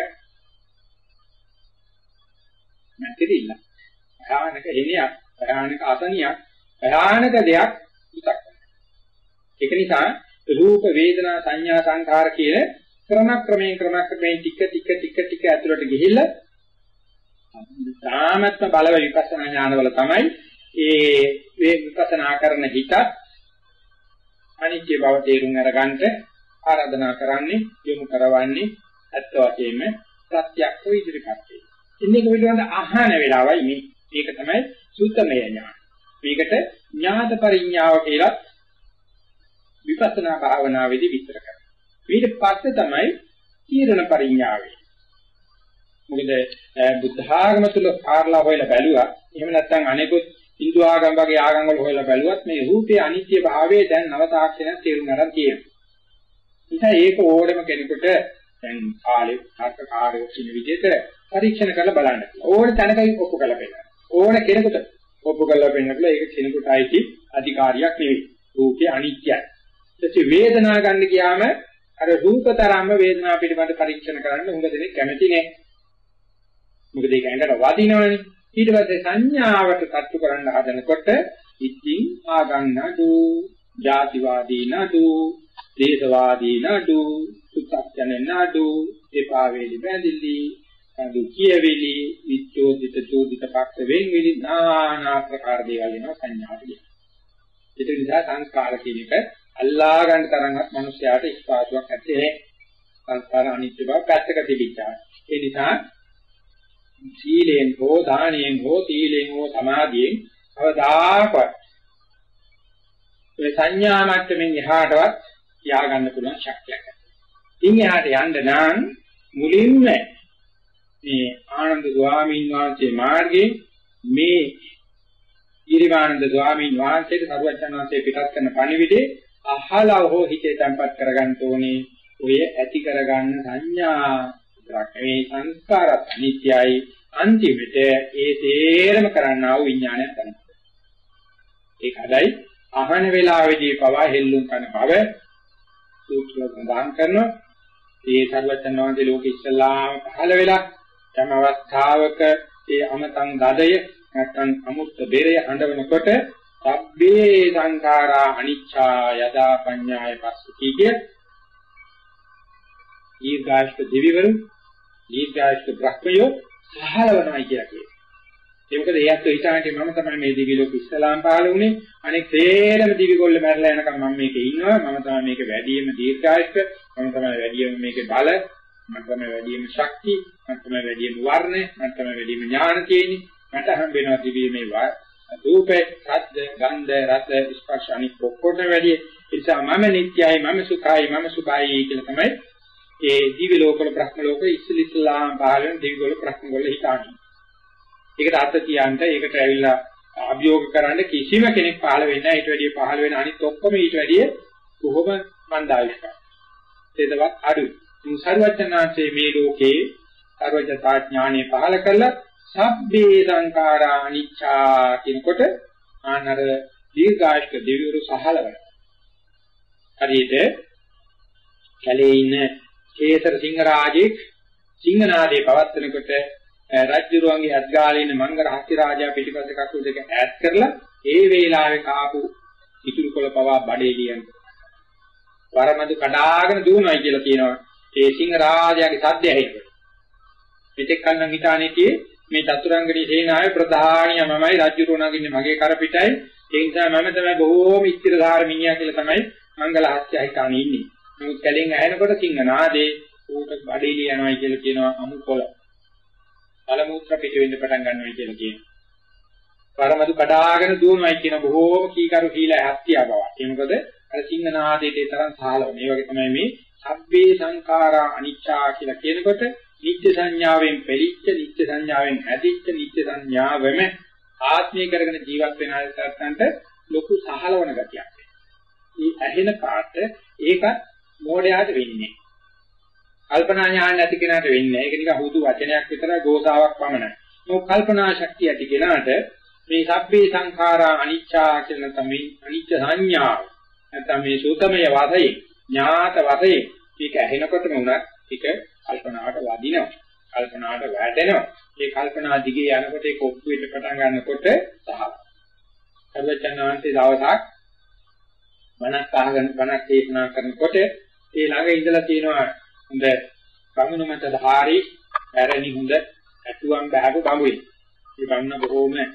නැතිරිල්ල භයානක එනියක් භයානක අසනියක් භයානක දෙයක් හිතක්. ඒක නිසා රූප වේදනා සංඥා සංඛාර කියන ක්‍රමක්‍රමයෙන් ක්‍රමක්‍රමයෙන් ටික ටික ටික ටික ඇතුළට ගිහිල්ලා ධාමත්ම බලව විපස්සනා ඥානවල තමයි ඒ මේ විපස්සනා කරන හිතත් අනිත්‍ය බව තේරුම් අරගන්න ආරාධනා කරන්නේ යොමු කරවන්නේ අත්ත වශයෙන්ම ප්‍රත්‍යක්ෂ ඉදිරිපත් වෙන්නේ. ඉන්නේ කොහොමද අහන වෙලාවයි මේ. ඒක තමයි සුත්තමය ඥාන. මේකට ඥාත පරිඥාව කියලා විපස්සනා භාවනාවේදී විස්තර කරනවා. ඊට පස්සේ තමයි තීරණ පරිඥාවේ. මොකද බුද්ධ ආගම තුල කාර්ලා හොයලා බැලුවා. එහෙම නැත්නම් අනෙකුත් Hindu ආගම් වගේ ආගම් වල හොයලා බැලුවත් මේ රූපේ අනිත්‍ය භාවය දැන් නව තාක්ෂණයක් තේරුම් ගන්න තියෙනවා. නිසා ඒක ඕඩම කෙනෙකුට දැන් කාලේ තර්ක කාර්යෝ කියන විදිහට පරීක්ෂණ කරලා බලන්න. ඕන තැනකයි ඔප්පු කරලා පෙන්නන්න. ඕන කෙනෙකුට ඔප්පු කරලා පෙන්නලා ඒක කෙනෙකුට අයිති අධිකාරියක් නෙවෙයි. රූපේ අනිත්‍යයි. ඊට වේදනා ගන්න ගියාම අර රූපතරම්ම වේදනාව පිළිබඳ පරීක්ෂණ කරන්න හොඟ දෙනෙක් කැමති නෑ. මොකද ඒක ඇඟට වදිනවනේ. ඊට පස්සේ සංඥාවට කට්ටු කරන්න හදනකොට ඉතින් ආගන්නඩු, ජාතිවාදී නඩු, දේශවාදී නඩු, සුත්තක්යන නඩු, එපා වේලි බැඳිලි, කඳු කියවිලි, විචෝදිත චෝදිත පක්ෂ වෙන්විලි নানা ආකාර දේවල් වෙනවා සංඥාට කියන. ඒක නිසා සංස්කාර කියන එක අල්ලා ගන්න තරම්වත් මිනිස්යාට ස්පාසුවක් ඇත්තේ නැහැ. සංස්කාර අනිත්‍ය බව පැත්තක තිබිච්චා. ඒ නිසා සීලෙන් හෝ දානයෙන් හෝ සීලෙන් හෝ සමාධියෙන් අවදාකවත් ඒ සංඥා මට්ටමින් එහාටවත් තියාගන්න පුළුවන් ශක්තියක් ඇති. ඉන් එහාට යන්න නම් මුලින්ම මේ ආනන්ද ස්වාමීන් වහන්සේ මාර්ගයේ මේ ඊරිවානන්ද ස්වාමීන් වහන්සේට සරුවචන වහන්සේ පිටත් කරන පණිවිඩේ අහලා හෝ හිතේ තැම්පත් කරගන්න ඕනේ ඔය ඇති කරගන්න සංඥා මේ සංස්කාරත් අනිත්‍යයි අන්තිමට ඒ තේරම කරන්නා වූ විඥානයක් තමයි. ඒකයි අහන වේලාවේදී පවා හෙල්ලුම් කරන බව සූත්‍ර සඳහන් කරනවා. ඒ සර්වචන් වහන්සේ ලෝක ඉස්සලාම පහළ වෙලා යම් අවස්ථාවක ඒ අමතං ගදය නැත්නම් අමුත්ත බෙරය හඬවනකොට සබ්බේ සංඛාරා අනිච්චා යදා පඤ්ඤාය පස්සති කිය. ඊර්ගාෂ්ඨ දෙවිවරු ඊර්ගාෂ්ඨ බ්‍රහ්මයෝ පහළවනයි කියලා කියනවා. ඒ මොකද ඒත් හිතාන්නේ මම තමයි මේ දිවි ලෝක ඉස්ලාම් පහළ වුණේ. අනෙක් තේරම දිවිගොල්ල මැරලා යනකම් මම මේකේ ඉන්නවා. මම තමයි මේක වැඩිම දීර්ඝායුෂ. මම තමයි වැඩිම මේකේ බල. මම තමයි වැඩිම ශක්තිය. මම තමයි වැඩිම වර්ණ. මම තමයි වැඩිම ඥාන තියෙන්නේ. මට හම්බ වෙනවා දිවි මේ රූපේ, ශබ්ද, ගන්ධ, රස, ස්පර්ශ අනිත් ඔක්කොම වැඩි. ඒ නිසා මම නිට්ටයයි, මම සුඛයි, මම සුභයි කියලා තමයි ඒ දිවි ලෝකවල බ්‍රහ්ම ලෝක ඉස්සලිස්ලාම් පහළ වෙන දිවි වල බ්‍රහ්ම වල හිතාන්නේ. ඒකට අර්ථ කියන්න ඒකට ඇවිල්ලා අභියෝග කරන්න කිසිම කෙනෙක් පහළ වෙන්නේ නැහැ. ඊට වැඩිය පහළ වෙන අනිත් ඔක්කොම ඊට වැඩිය කොහොම මන්දාවිෂ්කයි. ඒකවත් අඩුයි. ඉතින් සර්වඥාන්සේ මේ ලෝකේ සර්වඥතා ඥානෙ පහළ කළා සබ්බේ සංඛාරා අනිච්චා කියනකොට ආනර දීර්ඝායක දෙවිවරු සහලවන. හරියට කැලේ ඉන්න කේසර සිංහරාජෙක් සිංහනාදේ පවත්වනකොට රජුරුවන්ගේ අත්ගාලේ ඉන්න මංගල හස්ති රාජා පිටිපස්ස කකුල් දෙක ඈත් කරලා ඒ වේලාවේ කාපු ඉතුරු කොළ පවා බඩේ ලියන. වරමදු කඩාගෙන දුවනයි කියලා කියනවා. ඒ සිංහරාජයාගේ සද්දය ඇහෙනකොට මෙතෙක් කන්නම් හිතානේතියේ මේ චතුරංගනී සේනාවේ ප්‍රධානිය මමයි රජුරුවන්ගේ මගේ කරපිටයි ඒ නිසා මම තමයි බොහෝම ඉස්තිරධාර මිනිහා කියලා තමයි මංගල හස්ති හිතානේ ඉන්නේ නමුත් කැලෙන් ඇහෙනකොට කිංග නාදේ ඌට බඩේලිය යනවා කියලා කියනවා අමු කොළ. මලමූත්‍ර පිට වෙන්න පටන් ගන්නවා කියලා කියනවා. පරමදු කඩාගෙන දුවනවායි කියන බොහෝම කීකරු කීලා හත්තිය බවක්. ඒ මොකද අර සිංහ නාදයේ ඒ තරම් සාහලව. මේ වගේ තමයි මේ සබ්බේ සංඛාරා අනිච්චා කියලා කියනකොට නිත්‍ය සංඥාවෙන් පෙළිච්ච නිත්‍ය සංඥාවෙන් හැදිච්ච නිත්‍ය සංඥාවෙම ආත්මීය කරගෙන ජීවත් වෙන අයකට ලොකු සහලවන ගතියක්. මේ ඇහෙන පාට ඒකත් මෝඩයාට වෙන්නේ කල්පනා ඥාන නැති කෙනාට වෙන්නේ ඒක නිකන් හුදු වචනයක් විතරයි ගෝසාවක් පමණයි. මොකද කල්පනා ශක්තිය ඇති කෙනාට මේ සබ්බේ සංඛාරා අනිච්චා කියන තමයි අනිච්ච සංඥාව. නැත්නම් මේ සූතමය වාදයේ ඥාත වාදයේ මේක ඇහෙනකොටම උනත් ඒක කල්පනාවට වදිනවා. කල්පනාවට වැටෙනවා. ඒ කල්පනා දිගේ යනකොට ඒක ඔප්පු වෙන්න පටන් ගන්නකොට සහ සර්වචනාන්තේ දවසක් වණක් අහගෙන වණක් දේශනා කරනකොට ඒ ළඟ ඉඳලා තියෙනවා හොඳ බමුණු මත ධාරි පැරණි හොඳ ඇතුම් බහපු බඹුයි. ඒ බමුණ බොහෝම මේ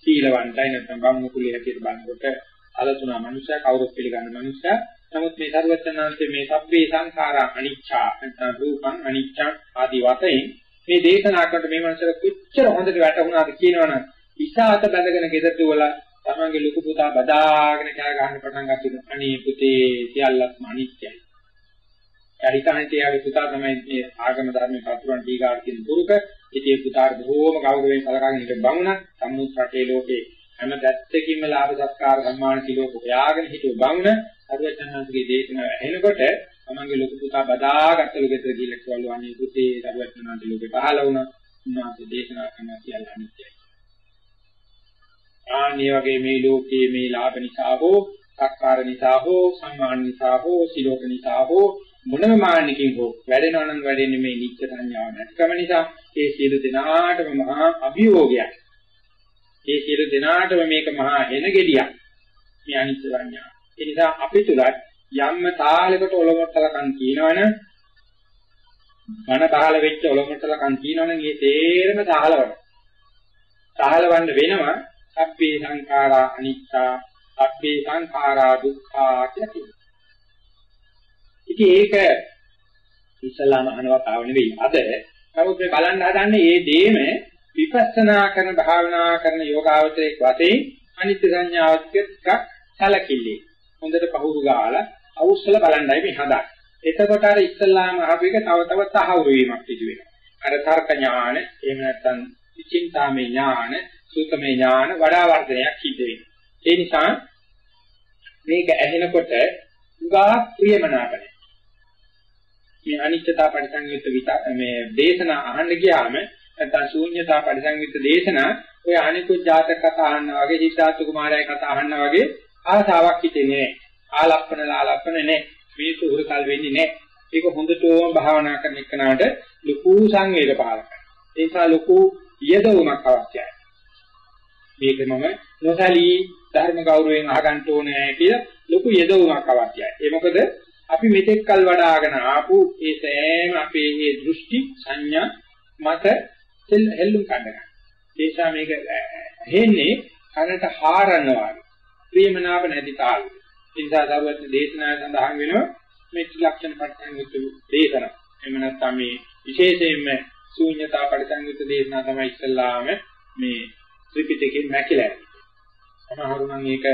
සීලවන්තයි නැත්නම් බමුණු කුලිය හැටියට බලනකොට අලතුණා මනුෂ්‍යයා කවුරුත් පිළිගන්න මනුෂ්‍යයා. නමුත් මේ සර්වචනාන්තේ මේ සබ්බේ සංඛාරා අනිච්චා නැත්නම් රූපං අනිච්චං ආදී වශයෙන් මේ දේශනා කරන මේ මනසට කොච්චර හොඳට වැටහුණාද කියනවනම් ඉසాత බැඳගෙන ගෙදර දුවලා තමන්ගේ ලොකු පුතා බදාගෙන කෑ ගහන්න පටන් ගත්තා. අනේ පුතේ සියල්ලක්ම අනිත්‍යයි. චරිතාන්තයාගේ පුතා තමයි මේ ආගම ධර්මයේ පතුරන් දීගාර කියන පුරුක. ඉතින් පුතාට බොහෝම ගෞරවයෙන් සලකගෙන හිට බමුණ සම්මුත් රටේ ලෝකේ හැම දැත්තකින්ම ලාභ සත්කාර සම්මාන කිලෝක හොයාගෙන හිටු බමුණ අරුවචනන්සේගේ දේශනාව ඇහෙනකොට තමන්ගේ ලොකු පුතා බදාගත්තලු ගෙදර ගිහිල්ලා කිව්වලු අනේ පුතේ අරුවචනන්සේ ලෝකේ පහළ වුණා. උන්වහන්සේ දේශනා කරන සියල්ල අනිත්‍යයි. ආන්නේ වගේ මේ ලෝකයේ මේ ලාභ නිසා හෝ සක්කාර නිසා හෝ සම්මාන නිසා හෝ සිලෝක නිසා හෝ මොනම මාන්නකින් හෝ වැඩෙනවා නම් වැඩෙන්නේ මේ නිත්‍ය සංඥාව නැතිකම නිසා ඒ සියලු දෙනාටම මහා අභියෝගයක්. ඒ සියලු දෙනාටම මේක මහා හෙන ගෙඩියක්. මේ අනිත්‍ය සංඥා. ඒ නිසා අපි තුලත් යම්ම තාලයකට ඔලොමොට්ටලකම් කියනවනම් මන පහළ වෙච්ච ඔලොමොට්ටලකම් කියනවනම් මේ තේරම සාහලවන. සාහලවන්න වෙනවා සබ්බේ සංඛාරා අනිච්චා සබ්බේ සංඛාරා දුක්ඛා කියලා කියනවා. ඉතින් ඒක ඉස්ලාම අහනවතාව නෙවෙයි. අද නමුත් මේ බලන්න හදන්නේ මේ දේම විපස්සනා කරන භාවනා කරන යෝගාවචරයේ වශයෙන් අනිත්‍ය සංඥාවත් එක්ක සැලකිලි. හොඳට පහුරු ගාලා අවුස්සල බලන්නයි මේ හදන්නේ. එතකොට අර ඉස්ලාම අහපු එක තව තව තහවුරු වීමක් සිදු වෙනවා. අර තර්ක ඥාන, එහෙම නැත්නම් චින්තාමේ ඥාන, සූතමේ ඥාන වඩා වර්ධනයක් සිද්ධ වෙනවා. ඒ නිසා මේක ඇහෙනකොට උගා ප්‍රියමනාපයි. මේ අනිත්‍යතා පරිසංයුක්ත විත මේ දේශනා අහන්න ගියාම නැත්නම් ශූන්‍යතා පරිසංයුක්ත දේශනා ඔය අනිකුත් ජාතක කතා අහනවා වගේ සිතාර්ථ කුමාරයාගේ කතා අහනවා වගේ ආසාවක් හිතෙන්නේ නැහැ. ආලප්පන ලාලප්පන නැහැ. මේ සුහුරකල් වෙන්නේ නැහැ. ඒක හොඳටම භාවනා කරන එකනට ලකු සංවේග පහල කරනවා. ඒ නිසා ලකු යෙදවීමක් අවශ්‍යයි. මේක මම නොසලී ධර්ම ගෞරවයෙන් අහගන්න ඕනේ කියලා ලොකු යෙදවීමක් අවශ්‍යයි. ඒ මොකද අපි මෙතෙක් කල් වඩ아가න ආපු ඒ සෑම අපේ මේ දෘෂ්ටි සංඥා මත හෙල්ලුම් කඩනවා. ඒ නිසා මේක හෙන්නේ කනට හාරනවා. ප්‍රේමනාප නැති තාලෙ. ඒ නිසා දරුවත් දේශනාව සඳහන් වෙනවා මේ ත්‍රිලක්ෂණ පරිසංයුක්ත දේශන. එහෙම නැත්නම් මේ විශේෂයෙන්ම ශූන්‍යතා පරිසංයුක්ත දේශනා තමයි ඉස්සල්ලාම මේ ත්‍රිපිටකේ මැකිලා යන්නේ. සමහරු නම් මේක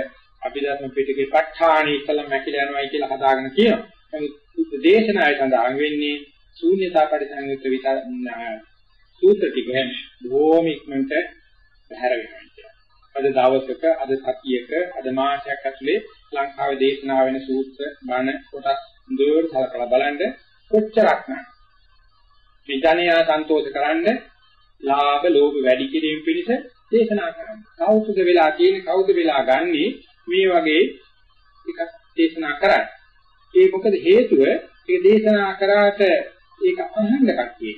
අභිධර්ම පිටකේ ප ဋ ාණි ඉස්සලා මැකිලා යනවායි කියලා හදාගෙන කියනවා. නමුත් දේශනාවේ සඳහන් වෙන්නේ ශූන්‍යතා පරිසංයුක්ත විතර සූත්‍ර ටික හැම බොහොම ඉක්මනට බහැර වෙනවා කියන්නේ. අද දවසක අද සතියක අද මාසයක් ඇතුලේ ලංකාවේ දේශනා වෙන සූත්‍ර බණ කොටස් දුර කලකලා බලන්න කොච්චරක් නම් මේ ජනයා සන්තෝෂ කරන්න ලාභ ලෝභ වැඩි කිරීම පිණිස දේශනා කරන්නේ. කවුද වෙලා තියෙන්නේ කවුද වෙලා ගන්නෙ මේ වගේ එකක් දේශනා කරන්නේ. ඒ මොකද හේතුව ඒක දේශනා කරාට ඒක අහන්න කට්ටිය.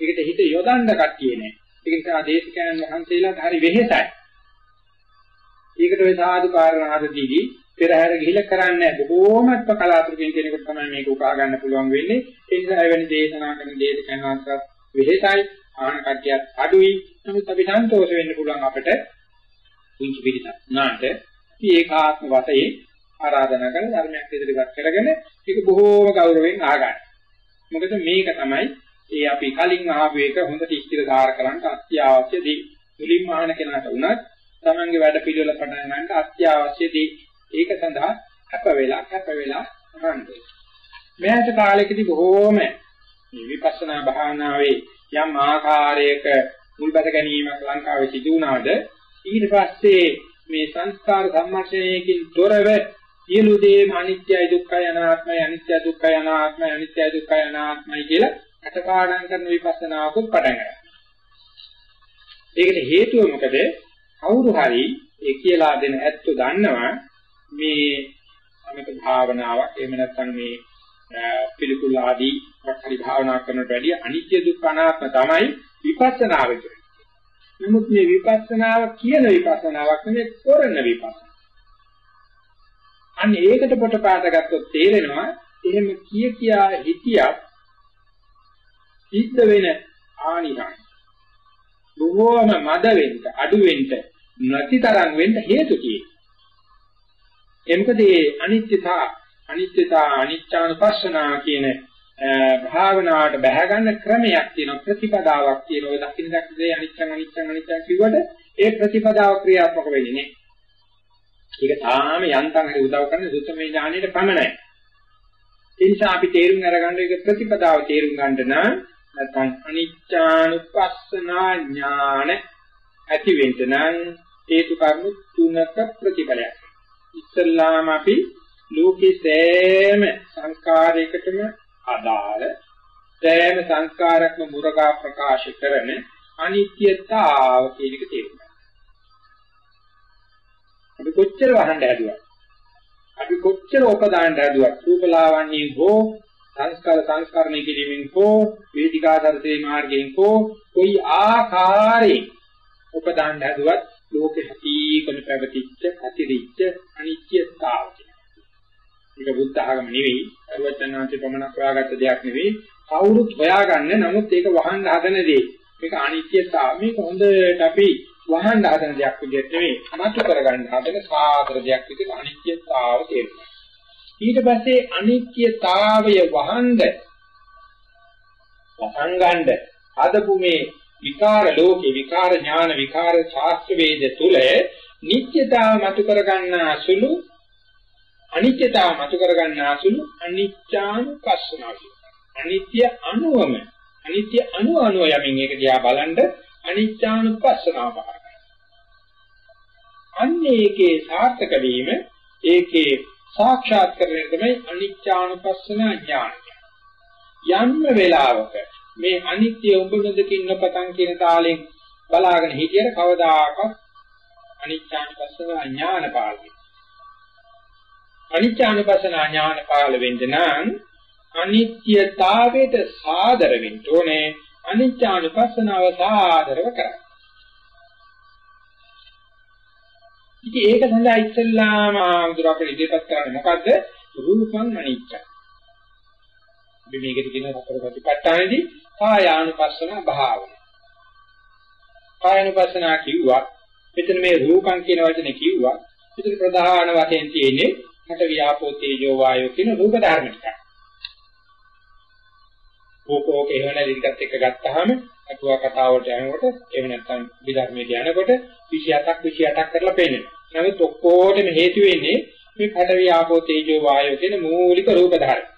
ඒකට හිත යොදන්න කට්ටිය නෑ. ඒක නිසා දේශකයන් වහන්සේලාට හරි වෙහෙසයි. ඒකට ඔය සාදු කාරණාදීදී පෙරහැර ගිහිල්ලා කරන්නේ බොහෝමත්ම කලාතුරකින් කෙනෙකුට තමයි මේක උකහා ගන්න පුළුවන් වෙන්නේ. ඒ නිසා එවැනි දේශනා කරන දේශකයන් වහන්සේලාට වෙහෙසයි. ආහන කට්ටියත් අඩුයි. නමුත් අපි සන්තෝෂ වෙන්න පුළුවන් අපිට පුංචි පිළිසක් උනාට ඒකාත්ම වශයෙන් ආරාධනා කරන ධර්මයක් ඉදිරිපත් කරගෙන ඒක බොහෝම ගෞරවයෙන් අහගන්න. මොකද මේක තමයි ඒ අපි කලින් අහපු එක හොඳට ඉස්තිරකාර කරන්න අත්‍යවශ්‍ය දේ. මුලින්ම අහන කෙනාට උනත් Tamange වැඩ පිළිවෙල පටන් ගන්නට අත්‍යවශ්‍ය දේ. ඒක සඳහා කැප වෙලා කැප වෙලා අහන්න. මෙයාට කාලෙකදී බොහෝම මේ විපස්සනා භාවනාවේ යම් ආකාරයක මුල්බැස ගැනීමක් ලංකාවේ සිදු වුණාද ඊට පස්සේ මේ සංස්කාර සම්මර්ෂණයකින් තොරව සියලු දේම අනිත්‍යයි දුක්ඛයි අනාත්මයි අනිත්‍ය දුක්ඛයි අනාත්මයි අනිත්‍ය දුක්ඛයි අනාත්මයි කියලා අටපාඩම් කරන විපස්සනාවකුත් පටන් ගන්නවා. ඒකට හේතුව මොකද? කවුරු හරි ඒ කියලා දෙන ඇත්ත දන්නවා මේ අමත භාවනාවක් එහෙම නැත්නම් මේ පිළිකුල් ආදී හරි භාවනා කරනට වැඩිය අනිත්‍ය දුක්ඛ අනාත්ම තමයි විපස්සනාව කියන්නේ. නමුත් මේ විපස්සනාව කියන විපස්සනාවක් නෙමෙයි කරන විපස්සනාව. අන්න ඒකට පොට පාට ගත්තොත් තේරෙනවා එහෙම කිය කියා හිතියක් සිද්ධ වෙන ආනිසංස බොහෝම මද වෙන්න අඩු වෙන්න නැතිතරම් වෙන්න හේතු තියෙනවා. ඒ මොකද මේ අනිත්‍යතා අනිත්‍යතා අනිච්චානුපස්සනා කියන භාවනාවට බැහැ ගන්න ක්‍රමයක් තියෙනවා ප්‍රතිපදාවක් තියෙනවා දකින්න දකින්නේ අනිච්චං අනිච්චං අනිච්චං කිව්වට ඒ ප්‍රතිපදාව ක්‍රියාත්මක වෙන්නේ නැහැ. ඒක තාම යන්තම් හරි උදව් කරන සුත්තමේ ඥානෙට පමණයි. ඒ නිසා අපි තේරුම් අරගන්න එක ප්‍රතිපදාව තේරුම් ගන්න නම් නැත්නම් අනිච්චානුපස්සනා ඥාන ඇති වෙන්න නම් හේතු කර්ම තුනක ප්‍රතිඵලයක්. ඉස්සල්ලාම අපි ලෝකේ සෑම සංකාරයකටම අදාළ සෑම සංස්කාරක්ම මුරගා ප්‍රකාශ කරන අනිත්‍යතාව කියන එක තේරුම් ගන්න. අපි කොච්චර වහන්න හැදුවා. අපි කොච්චර උපදාන්න හැදුවා. රූපලාවන්‍යයෙන් හෝ සංස්කාර සංස්කරණය කිරීමෙන් හෝ වේදිකාදර්ශේ මාර්ගයෙන් හෝ કોઈ ආකාරයෙන් උපදාන්න හැදුවත් ලෝකෙ හතිකන පැවතිච්ච අතිරිච්ච අනිත්‍යතාව කියන. ඒක බුද්ධ ආගම නෙවෙයි, අරුවචනාන්ති පමණක් හොයාගත්ත දෙයක් නෙවෙයි. කවුරුත් හොයාගන්න නමුත් ඒක වහන්න හදන දේ. ඒක අනිත්‍යතාව. මේක හොඳට අපි වහන්න හදන දෙයක් විදිහට නෙවෙයි, අනතු කරගන්න හදන සාතර දෙයක් විදිහට අනිත්‍යතාව තේරෙනවා. ඊට පස්සේ අනිත්‍යතාවය වහන්න වහංගන්න අදපු මේ විකාර ලෝකේ විකාර ඥාන විකාර ශාස්ත්‍ර වේද තුල නිත්‍යතාව මතු කරගන්නා සුළු අනිත්‍යතාව මතු කරගන්නා සුළු අනිච්ඡානුපස්සනාව අනිත්‍ය අනුවම අනිත්‍ය අනු අනුව යමින් ඒක දිහා බලනද අනිච්ඡානුපස්සනාව පහරයි අන්නේ ඒකේ සාර්ථක වීම ඒකේ සාක්ෂාත් කරගෙන තමයි අනිච්ඡානුපස්සනා ඥානය යම්ම වෙලාවක මේ අනිත්‍ය ඔබ නොදකින්න පතන් කියන තාලෙන් බලාගෙන හිටියට කවදාකවත් අනිච්චානුපස්සන ඥාන පාළේ. අනිච්චානුපස්සන ඥාන පාළ වෙන්න නම් අනිත්‍යතාවයට සාදර වෙන්න ඕනේ. අනිච්චානුපස්සනාව සාදරව කරන්න. ඉතින් ඒක සඳහා ඉස්සල්ලාම ආමුදුර අපිට ඉදිරිපත් කරන්නේ මොකද්ද? රූපං අනිච්චයි. අපි මේකට කියන සතර සතිපට්ඨානෙදී කායානුපස්සන භාවය. කායනුපස්සනා කිව්වා මෙතන මේ රූපං කියන වචනේ කිව්වා. මෙතන ප්‍රධාන වශයෙන් තියෙන්නේ හට වියාපෝ තේජෝ වායෝ කියන රූප ධර්ම ටික. රූපෝක එහෙම නැලිකත් එක්ක ගත්තාම අටුවා කතාවට යනකොට එහෙම නැත්නම් විධර්මයේ යනකොට 28ක් 28ක් කරලා පෙන්නනවා. නමුත් ඔක්කොටම හේතු වෙන්නේ මේ හට වියාපෝ තේජෝ වායෝ කියන මූලික රූප ධර්ම.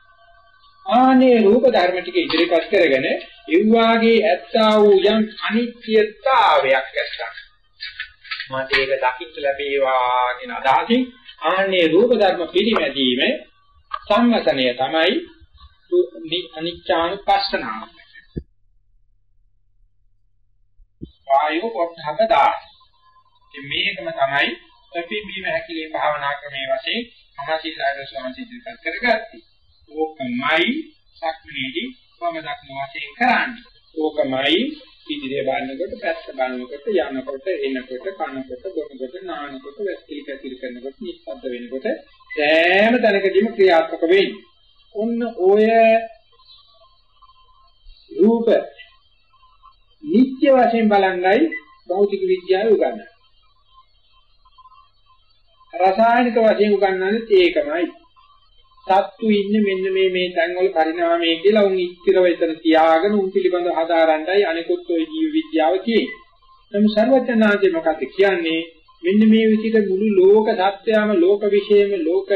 ආනේ රූප ධර්ම ටික ඉදිරිපත් කරගෙන එව්වාගේ ඇත්තා වූ යම් අනිත්‍යතාවයක් ඇත්තා. මට ඒක දකින්න ලැබේවා කියන අදහසින් ආන්නේ රූප ධර්ම පිළිමැදීම සම්මතනය තමයි අනිච්චානුපස්සනාව. වායෝ පොට්ටහක දාස. මේකම තමයි ප්‍රතිබීම හැකිලේ භාවනා ක්‍රමයේ වශයෙන් මහසීලාද ස්වාමීන් වහන්සේ කරගත්තේ. ඕකමයි සක්මනේදී වම දක්න වශයෙන් කරන්නේ. ඕකමයි ඉදිරිය බලනකොට පැත්ත බලනකොට යනකොට එනකොට කනකොට බොනකොට නානකොට වැස්තිලි පැතිලි කරනකොට නිස්සද්ද වෙනකොට සෑම තැනකදීම ක්‍රියාත්මක වෙන්නේ. ඔන්න ඔය රූප නිත්‍ය වශයෙන් බලන්නයි භෞතික විද්‍යාව උගන්වන්නේ. රසායනික වශයෙන් උගන්වන්නේ ඒකමයි. සත්තු ඉන්නේ මෙන්න මේ මේ තැන්වල පරිණාමය කියලා උන් ඉස්තිරව එතන තියාගෙන උන් පිළිබඳ හදාරන්නයි අනිකුත් ওই ජීව විද්‍යාව කියන්නේ. නමුත් ਸਰවඥාන්සේ මොකද කියන්නේ? මෙන්න මේ විදිහට මුළු ලෝක සත්‍යයම ලෝක විශේෂම ලෝක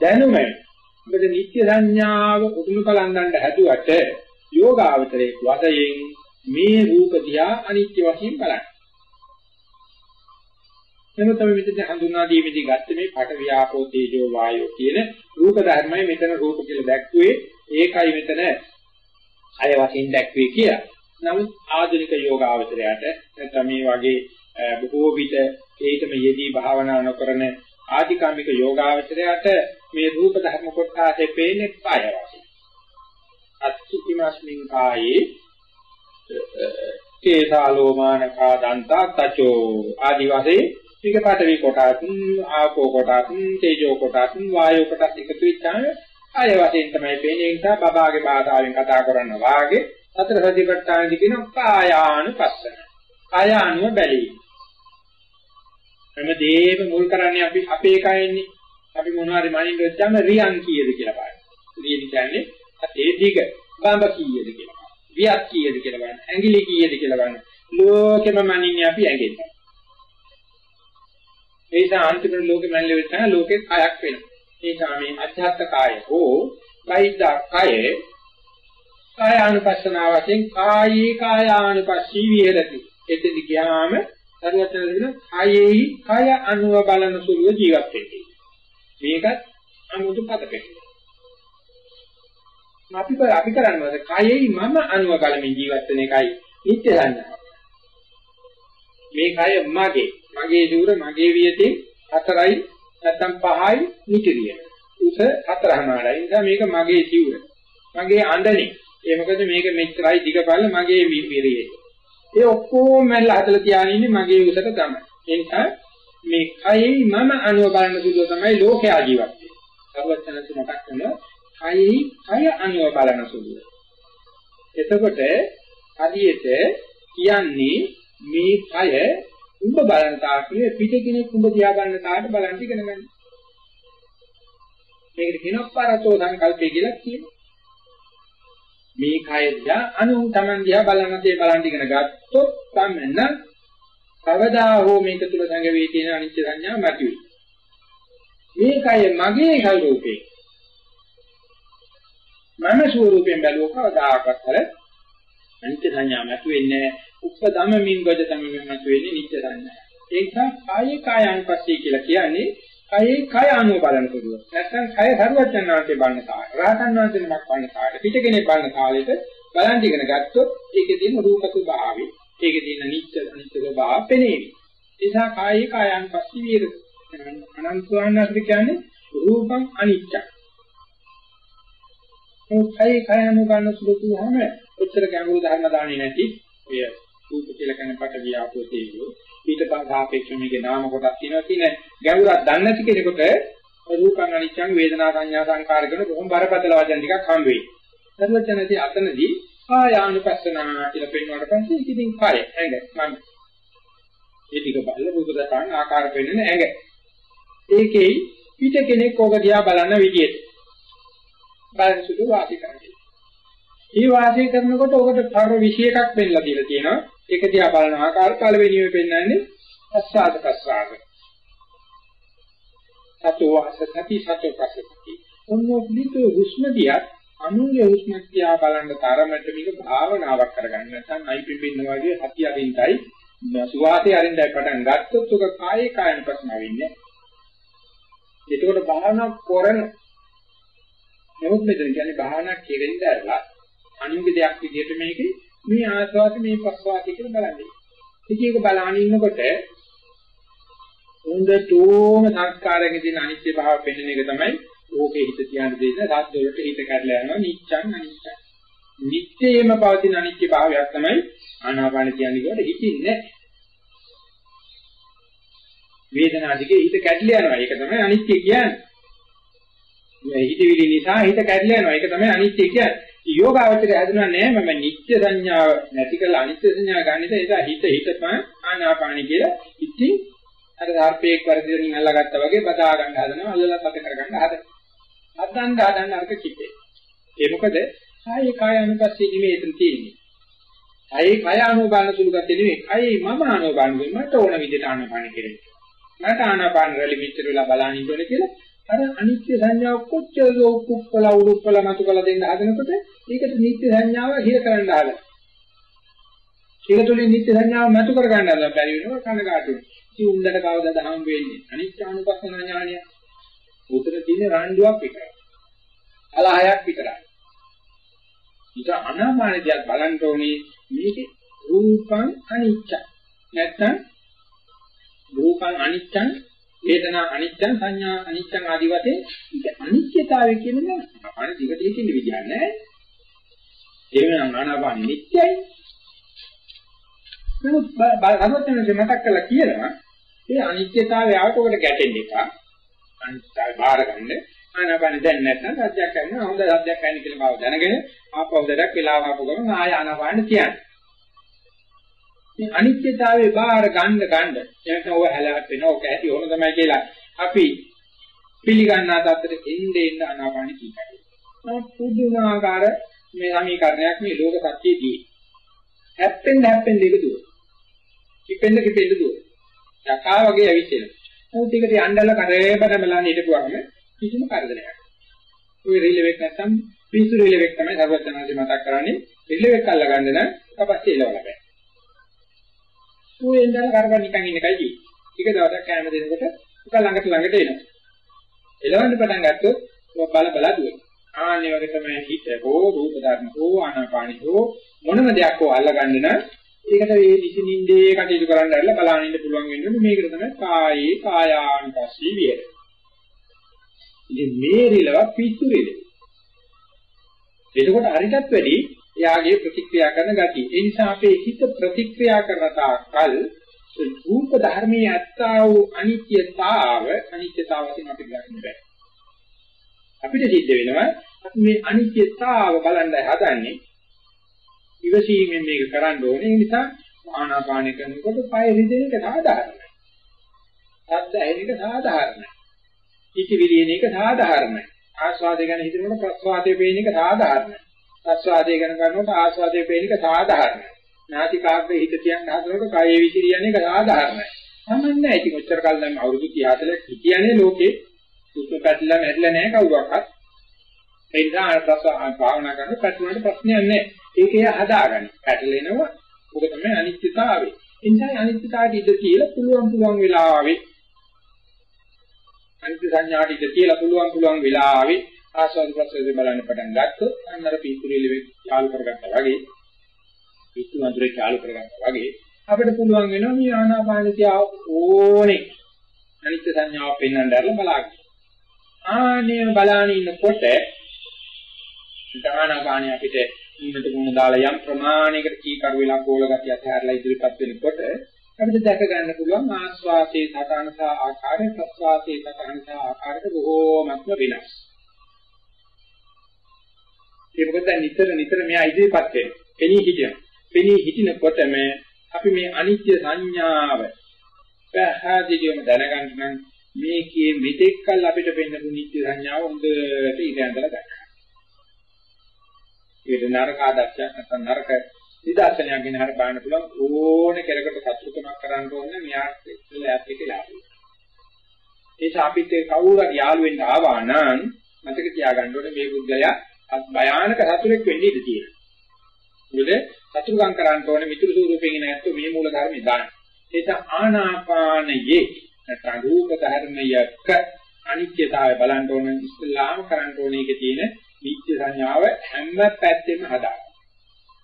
දැනුම ඔබට නිත්‍ය සංඥාව උතුම් කලන්දන්න හැදුවට යෝගාවතරයේ වශයෙන් මේ රූප දිහා අනිත්‍ය වශයෙන් බලන්න. එහෙනම් තමයි මෙතන හඳුනා දීමේදී ගත්ත මේ පට වියාපෝ තේජෝ වායෝ කියන රූප ධර්මයි මෙතන රූප කියලා දැක්ුවේ ඒකයි මෙතන අය වශයෙන් දැක්ුවේ කියලා. නමුත් ආධුනික යෝගාවචරයට නැත්නම් මේ වගේ බොහෝ විට ඒකම යෙදී භාවනා නොකරන ආධිකාමික යෝගාවචරයට මේ රූප ධර්ම කොටසේ පේන්නේ කාය වශයෙන්. අත්තිමස්මින් කායේ කේසාලෝමානකා දන්තා තචෝ ආදි වශයෙන් ටික පටවි කොටස් ආපෝ කොටස් තේජෝ කොටස් වායෝ කොටස් එකතු වෙච්චාම ආය වශයෙන් තමයි පේන්නේ. ඒ නිසා බබාගේ භාෂාවෙන් කතා කරන වාගේ සතර සතිපට්ඨානදී කියන කායානුපස්සන කායානුව බැලීම. හැමදේම මුල් කරන්නේ අපි අපේ කයෙන්නේ. අපි මොනවාරි මනින්න වෙච්චාම රියන් කීයද කියලා බලන්න. රියන් කියන්නේ අතේ දිග බඹ කීයද කියලා වියක් කීයද කියලා බලන්න. ඇඟිලි කීයද කියලා බලන්න. ලෝකෙම මනින්නේ අපි ඇගෙන්න. ඒ නිසා අන්තිම ලෝකෙ මනින්න වෙච්ච ලෝකෙ කයක් වෙනවා. ඒ නිසා මේ අධ්‍යාත්ම කාය හෝ බයිද්ද කය කායානුපස්සනාව වශයෙන් කායේ කායානුපස්සී විහෙරති. එතෙදි ගියාම සරුවචන දෙන කායේහි කාය අනුව බලන සුළුව ජීවත් වෙන්නේ. මේකත් අමුතු පදකේ. අපි අපි කරන්නේ කායේහි මම අනුව බලමින් ජීවත් වෙන එකයි නිත්‍ය සංඥාව. මේ කය මගේ. මගේ දුර මගේ වියතේ හතරයි නැත්නම් පහයි නිතිරිය. උස හතරමාරයි. ඒ නිසා මේක මගේ සිවුර. මගේ අඬනේ. ඒ මොකද මේක මෙච්චරයි දිග බල මගේ විරියේ. ඒ ඔක්කොම මැල්ල හදලා තියාගෙන ඉන්නේ මගේ උසට තමයි. ඒ නිසා මේ කයෙහි මම අනුව බලන සුළු තමයි ලෝකයා ජීවත් වෙන්නේ. සර්වඥාන්සේ මතක් කරන කයෙහි කය අනුව බලන සුළු. එතකොට හරියට කියන්නේ මේ කය උඹ බලන තාක්ෂණය පිට කෙනෙක් උඹ තියා ගන්න තාට බලන්න ඉගෙන ගන්න. මේකට කියනවා පරතෝ සංකල්පය කියලා කියනවා. මේ කය දිහා අනු තමන් දිහා බලන තේ බලන් ඉගෙන ගත්තොත් තමයි කවදා හෝ මේක තුල සංගවේ තියෙන අනිත්‍ය සංඥා මතුවේ. මේ කය මගේ ස්වરૂපේ. මම ස්වરૂපයෙන් බැලුව කවදාකවත් හර අනිත්‍ය සංඥා මතුවෙන්නේ උපදම මින් ගොජ තමයි මතුවෙන්නේ නිත්‍ය සංඥා. ඒ නිසා කායේ කායanusassi කියලා කියන්නේ කයේ කය අනුව බලන පුළුවන්. නැත්නම් කය සරුවචනාංශේ බලන කාලේ, රහතන් වහන්සේ නමක් බලන කාලේ, පිට කෙනෙක් බලන කාලෙට බලන් ඉගෙන ගත්තොත් ඒකේ තියෙන රූප ස්වභාවය, ඒකේ තියෙන නිත්‍ය අනිත්‍ය ස්වභාවය පෙනේවි. ඒ නිසා කායේ කායන් පස්සී විර අනන්තවන්නත් කියන්නේ රූපං අනිච්චං. ඒ කයේ කය අනුව ගන්න සුළුතුහම ඔච්චර ගැඹුරු ධර්ම දාන්නේ නැති ඔය රූප කියලා කියන කට වියාපෝ තේජෝ ඊට සාපේක්ෂව මේකේ නාම කොටස් තියෙනවා කියන ගැඹුරක් දන්නේ නැති කෙනෙකුට රූපං අනිච්චං වේදනා සංඥා සංකාර කරන බොහොම බරපතල වචන ටිකක් හම් වෙයි. සර්වඥාදී අතනදී ආයානුපස්සනා කියලා පෙන්වුවාට පස්සේ ඒක ඉතින් කාය ඇඟ මම ඒ ටික බලලා රූප දසන ආකාර පෙන්වන ඇඟ. ඒකේ පිට කෙනෙක් ඕක දිහා බලන විදියට බලන සුළු වාසි කරන්නේ. මේ වාසය කරනකොට ඔකට තර 21ක් පෙන්නලා දීලා තියෙනවා. ඒක දිහා බලන ආකාර පළවෙනිම පෙන්වන්නේ අස්සාද ප්‍රසආද. සතෝ අසති සතෝ ප්‍රසති. ඔන්නෝපලිතු හුස්ම දිහා අනුන්ගේ හුස්ම දිහා බලන තරමට මේක භාවනාවක් කරගන්න නැත්නම් අයිපිපින්න වගේ හති අරින්ටයි සුවාසය අරින්ටයි පටන් ගත්තොත් උක කායේ කායන ප්‍රශ්න වෙන්නේ. එතකොට භාවනා කරන නමුත් මෙතන කියන්නේ භාවනා කෙරෙන්න ඇරලා අනිත්‍ය දෙයක් විදිහට මේකේ මේ ආස්වාද මේ ප්‍රස්වාද කියලා බලන්නේ. ඉතින් ඒක බලාගෙන ඉන්නකොට හොඳටම සංස්කාරයෙන් තියෙන අනිත්‍ය භාව පෙන්වන එක තමයි ඕකේ හිත තියන දෙන්න සාත් වලට හිත කඩලා යනවා නිච්ඡං අනිච්චං. නිත්‍යයෙම පවතින අනිත්‍ය භාවයක් තමයි ආනාපාන කියන්නේ ඒකට හිතින්නේ වේදනාදිගේ හිත කැඩලා යනවා. ඒක තමයි අනිත්‍ය කියන්නේ. මේ හිතවිලි නිසා හිත කැඩලා යනවා. ඒක තමයි අනිත්‍ය කියන්නේ. යෝගාවචරය හඳුනන්නේ නැහැ. මම නිත්‍ය සංඥාව නැති කරලා අනිත්‍ය සංඥා ගන්න ඉතින් ඒක හිත හිතපන් ආනාපානි කියලා. ඉතින් අර ධර්පේක් වර්ධයෙන් අල්ලගත්තා වගේ බදා ගන්න හදනවා අල්ලලා පද කරගන්න හදනවා. අදන් දාන්න අරක කිපේ. ඒ මොකද? කායේ කාය අනුපස්සී නෙමෙයි එතන තියෙන්නේ. කායේ කාය අනුබාන සුළු ගත්තේ නෙමෙයි. කායේ මම අනුබාන මට ඕන විදිහට ආනාපානි කෙරෙන්න. මට ආනාපාන රැලි මෙච්චර වෙලා බලන්න ඉන්නෝනේ කියලා අර අනිත්‍ය සංඥාව කොච්චර උකුප්පල උඩුප්පල මතු කළ දෙන්න හදනකොට ඒකට නිත්‍ය සංඥාව හිර කරන්න හදලා. ඒක තුළින් නිත්‍ය සංඥාව මතු කර ගන්න හදලා බැරි වෙනවා කනගාටු. ඉතින් උන්දට කවදාද හම් වෙන්නේ? අනිත්‍යානුපස්සන ඥානය. උතර තියෙන රණ්ඩුවක් විතරයි. අලහයක් විතරයි. ඊට අනාමානදියක් බලන්න ඕනේ මේකේ රූපං අනිච්ච. නැත්තම් රූපං අනිච්චං වේදනා අනිත්‍යං සංඥා අනිත්‍යං ආදි වශයෙන් ඒක අනිත්‍යතාවය කියන්නේ අන දිගට හිතින්න විදියක් නැහැ. එහෙනම් ආනාපාන නිට්ටයයි. නමුත් බලවත්නේ මතක් කරලා කියනවා මේ අනිත්‍යතාවය ආවකොට ගැටෙන්න එපා. අනිත්‍යතාවය බාර ගන්න. ආනාපාන දැන් නැත්නම් සත්‍යයක් කරනවා. හොඳ සත්‍යයක් කරන්න කියලා බව දැනගෙන ආපහු දෙයක් වෙලාව ආපු ගමන් ආය ආනාපාන කියන්නේ. මේ අනිත්‍යතාවයේ බාහිර ගන්න ගන්න එනකම් ඔය හැලහත් වෙනවා ඔක ඇති ඕන තමයි කියලා අපි පිළිගන්නා තත්ත්වෙට එන්නේ එන්න අනාපාන කීකයි. නමුත් පුදුමාකාර මේ සමීකරණයක් මේ ලෝක සත්‍යයේදී හැප්පෙන්න හැප්පෙන්න එක දුර. කිපෙන්න කිපෙන්න දුව. යකා වගේ ඇවිස්සෙනවා. නමුත් ඒකට යන්නල කරේ බඩ බලන්න හිටපුවාම කිසිම කරදරයක් නැහැ. ඔය රිලෙවෙක් නැත්තම් පිස්සු රිලෙවෙක් තමයි සර්වඥාන්සේ මතක් කරන්නේ. රිලෙවෙක් අල්ලගන්න නම් කපස්සේ එලවලා බෑ. ඌෙන් දැන් කරගෙන නිකන් ඉන්න එකයි ජී. ටික දවසක් කැම දෙනකොට උක ළඟට ළඟට එනවා. එලවන්න පටන් ගත්තොත් ඔය බල බල දුවනවා. ආන්නේ වගේ තමයි හිත හෝ රූප ධර්ම හෝ ආනාපානි හෝ මොනම දෙයක් හෝ අල්ලගන්න නම් ඒකට මේ නිසින්ින්දේ කටයුතු කරන්න ඇරලා බලන්න ඉන්න පුළුවන් වෙන්නේ මේකට තමයි කායේ කායානුපස්සී විහෙර. ඉතින් මේ රිලව පිස්සු රිල. එතකොට අරිටත් වැඩි එයාගේ ප්‍රතික්‍රියා කරන ගතිය. ඒ නිසා අපේ හිත ප්‍රතික්‍රියා කරන තාක්කල් රූප ධර්මයේ ඇත්තා වූ අනිත්‍යතාව අනිත්‍යතාවයෙන් අපි ගන්න බෑ. අපිට සිද්ධ වෙනවා අපි මේ අනිත්‍යතාව බලන්නයි හදන්නේ. ඉවසීමෙන් මේක කරන්න ඕනේ. ඒ නිසා ආනාපාන කරනකොට පය රිදෙන එක සාධාරණයි. ශබ්ද ඇහෙන එක සාධාරණයි. ඉති විලියන එක සාධාරණයි. ආස්වාදය ගැන හිතනකොට ප්‍රස්වාදයේ පේන එක සාධාරණයි. ප්‍රස්වාදය ගැන කරනකොට ආස්වාදයේ පේන එක සාධාරණයි. නාසිකාග්‍රේ හිත තියන්න හදනකොට කයේ විසිරියන එක සාධාරණයි. සම්මන්නේ ඉතින් ඔච්චර කල් දැන් අවුරුදු 30 40 කියන්නේ ලෝකේ සුසු පැටලලා මැරිලා නැහැ කවුරක්වත්. ඒ නිසා ප්‍රස්වාද භාවනා කරන පැටලුණාට ප්‍රශ්නයක් නැහැ. ඒකේ හදාගන්න. පැටලෙනවා. ඔක තමයි අනිත්‍යතාවය. ඒ නිසා අනිත්‍යතාවයට ඉඳ කියලා පුළුවන් පුළුවන් වෙලාවේ අනිත්‍ය සංඥාට ඉඳ කියලා පුළුවන් පුළුවන් වෙලාවේ ආස්වාද ප්‍රසද්ද බලන්න පටන් ගත්තොත් අන්නර පීතුරිලි යාලු කරගත්තා වගේ පිටු වඳුරේ යාලු කරගත්තා වගේ අපිට පුළුවන් වෙනවා මේ ආනාපානතිය ඕනේ අනිත්‍ය සංඥාව පෙන්වන්න දැරලා බලන්න. ආනේ බලාන ඉන්නකොට ආනාපානිය අපිට මුණට මුණ දාලා යම් ප්‍රමාණයකට කීකරු වෙලා කෝල ගතිය අතහැරලා ඉදිරියපත් වෙනකොට අපිට දැක ගන්න පුළුවන් ආස්වාසේ සතන සහ ආකාරය ප්‍රස්වාසේ සතන සහ ආකාරයට බොහෝමත්ම වෙනස්. ඒක මොකද නිතර නිතර මෙයා ඉදිරියපත් වෙනවා. පෙනී හිටිනවා. පෙනී හිටිනකොටම අපි මේ අනිත්‍ය සංඥාව පැහැදිලිවම දැනගන්න නම් මේකේ මෙතෙක් කල් අපිට පෙන්නපු නිත්‍ය සංඥාව හොඳට ඉඳලා ගන්න. ඒක නරක ආදර්ශයක් නැත්නම් නරක නිදර්ශනයක් ගැන හරි බලන්න පුළුවන් ඕනේ කෙරකට සතුටුමක් කරන්න ඕනේ මෙයාට ඉස්සෙල්ලා ඇත් එක ලාභයි. ඒ ශාපිත කවුරු හරි යාළු වෙන්න ආවා නම් මතක තියාගන්න ඕනේ මේ බුද්ධයා භයානක සතුරෙක් වෙන්න ඉඩ තියෙනවා. මොකද සතුරුකම් කරන්න ඕනේ මිතුරු ස්වරූපයෙන් නැත්නම් මේ මූල ධර්මය දාන්න. ඒක ආනාපානයේ නැත්නම් රූප ධර්මයක අනිත්‍යතාවය බලන්න ඕන ඉස්ලාම කරන්න ඕනේ එකේ තියෙන නිත්‍ය සංඥාව හැම පැත්තෙම හදාගන්න.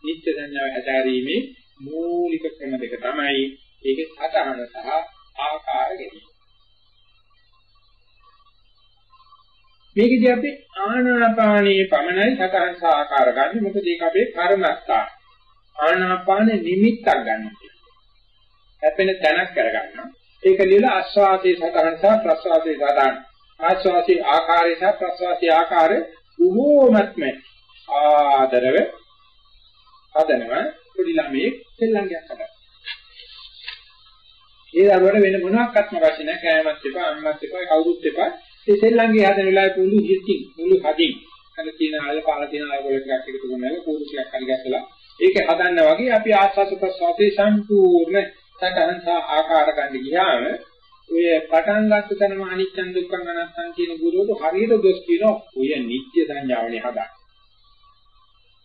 නිත්‍ය සංඥාව හැදෑරීමේ මූලික ක්‍රම දෙක තමයි ඒකේ සතහන සහ ආකාර ගැනීම. මේකදී අපි ආනාපානයේ පමණයි සතහන් සහ ආකාර ගන්න මොකද ඒක අපේ කර්මස්ථාන. ආනාපානේ නිමිත්තක් ගන්න. හැපෙන තැනක් කරගන්නවා. ඒක ලියලා ආස්වාදයේ සතහන් සහ ප්‍රස්වාදයේ සතහන්. ආස්වාදයේ ආකාරය සහ ප්‍රස්වාදයේ ආකාරය බොහෝමත්ම ආදරව හදනවා පොඩි ළමයේ සෙල්ලංගයක් හදනවා. ඒ දරුවට වෙන මොනවාක්වත්ම අවශ්‍ය නැහැ කෑමත් එපා අම්මත් එපා කවුරුත් එපා. ඒ සෙල්ලංගේ හදන වෙලාවේ පුළු හිතින් මුළු හදින් අර තියෙන අය පාල තියෙන අය වල ටිකක් එකතු කරනවා පුරුෂයක් හරි ගැස්සලා ඒක හදන්න වගේ අපි ආස්වාද ප්‍රසවාසයේ සම්පූර්ණ සටහන් සහ ආකාර ගන්න ගියාම ඔය පටන් ගන්න තැනම අනිත්‍ය දුක්ඛ අනාත්ම කියන ගුරුවරු හරියට දොස් කියනවා ඔය නිත්‍ය සංඥාවනේ හදා.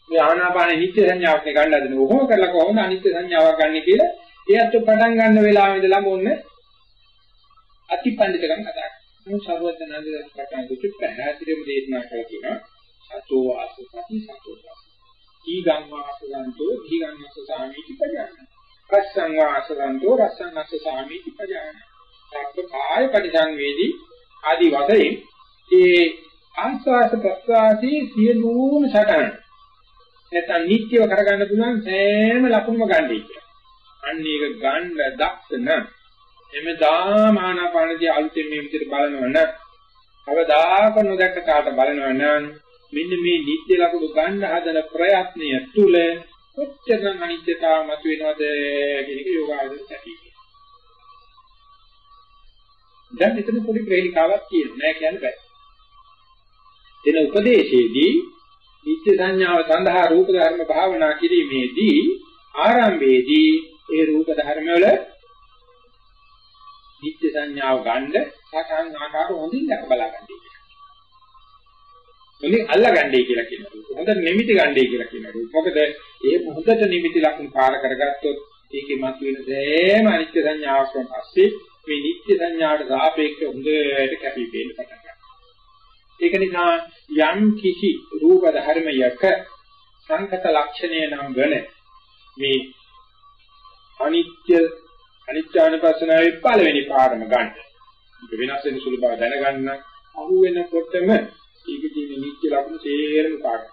මේ ආනාපාන නිත්‍ය සංඥාවක් නේ ගන්න හදන. ඔහොම කරලා කොහොමද අනිත්‍ය සංඥාවක් ගන්න කියලා ඒත් පටන් ගන්න වෙලාවෙ ඉඳලා මොන්නේ අතිපණ්ඩිතකම් කතා කරනවා. මේ සර්වඥාන්සේ පටන් දුක පැහැදිලිවම දේශනා කරලා කියනවා. සතෝ ආසසති සතෝ ඊගං වාසගන්තෝ ඊගං අසසාමීති පජාන. රස්සං වාසගන්තෝ රස්සං අසසාමීති පජාන. සක්කාය පරිසංවේදී ආදි වශයෙන් ඒ ආස්වාස ප්‍රස්වාසී සියලුම සටහන් නැත්නම් නිත්‍යව කරගන්න පුළුවන් සෑම ලකුණුම ගන්නයි කියලා. අන්න ඒක ගන්න දක්ෂ නම් එමෙදා මානාපානදී අලුතෙන් මේ විදිහට බලනවා නම් කවදාක නොදැක්ක කාට බලනවා නම් මෙන්න මේ නිත්‍ය ලකුණු ගන්න හදන ප්‍රයත්නය තුල කොච්චරනම් අනිත්‍යතාව මතුවෙනවද කියන එක යෝගාවදට ඇති. දැන් මෙතන පොඩි ප්‍රේලිකාවක් කියනවා නෑ කියන්න බෑ. එන උපදේශයේදී නිත්‍ය සංඥාව සඳහා රූප ධර්ම භාවනා කිරීමේදී ආරම්භයේදී ඒ රූප ධර්ම වල නිත්‍ය සංඥාව ගන්න සකන් ආකාර හොඳින් දැක බලා ගන්නයි කියන්නේ. හොඳින් අල්ලා ගන්නයි කියලා කියනවා. හොඳ නිමිති ගන්නයි කියලා කියනවා. මොකද ඒ හොඳට නිමිති ලක්ෂණ පාර කරගත්තොත් ඒකේ මතුවෙන සෑම අනිත්‍ය සංඥාවක්ම පස්සේ මේ නිත්‍ය සංඥාවට සාපේක්ෂව හොඳට කැපී පෙනෙන්න පටන් ගන්නවා. ඒක නිසා යම් කිසි රූප ධර්මයක සංකත ලක්ෂණය නම් වන මේ අනිත්‍ය අනිත්‍යානුපස්සනාවේ පළවෙනි පාඩම ගන්න. ඒක වෙනස් වෙන සුළු බව දැනගන්න අහු වෙනකොටම ඒකේ තියෙන නිත්‍ය ලක්ෂණ තේරෙන පාඩම.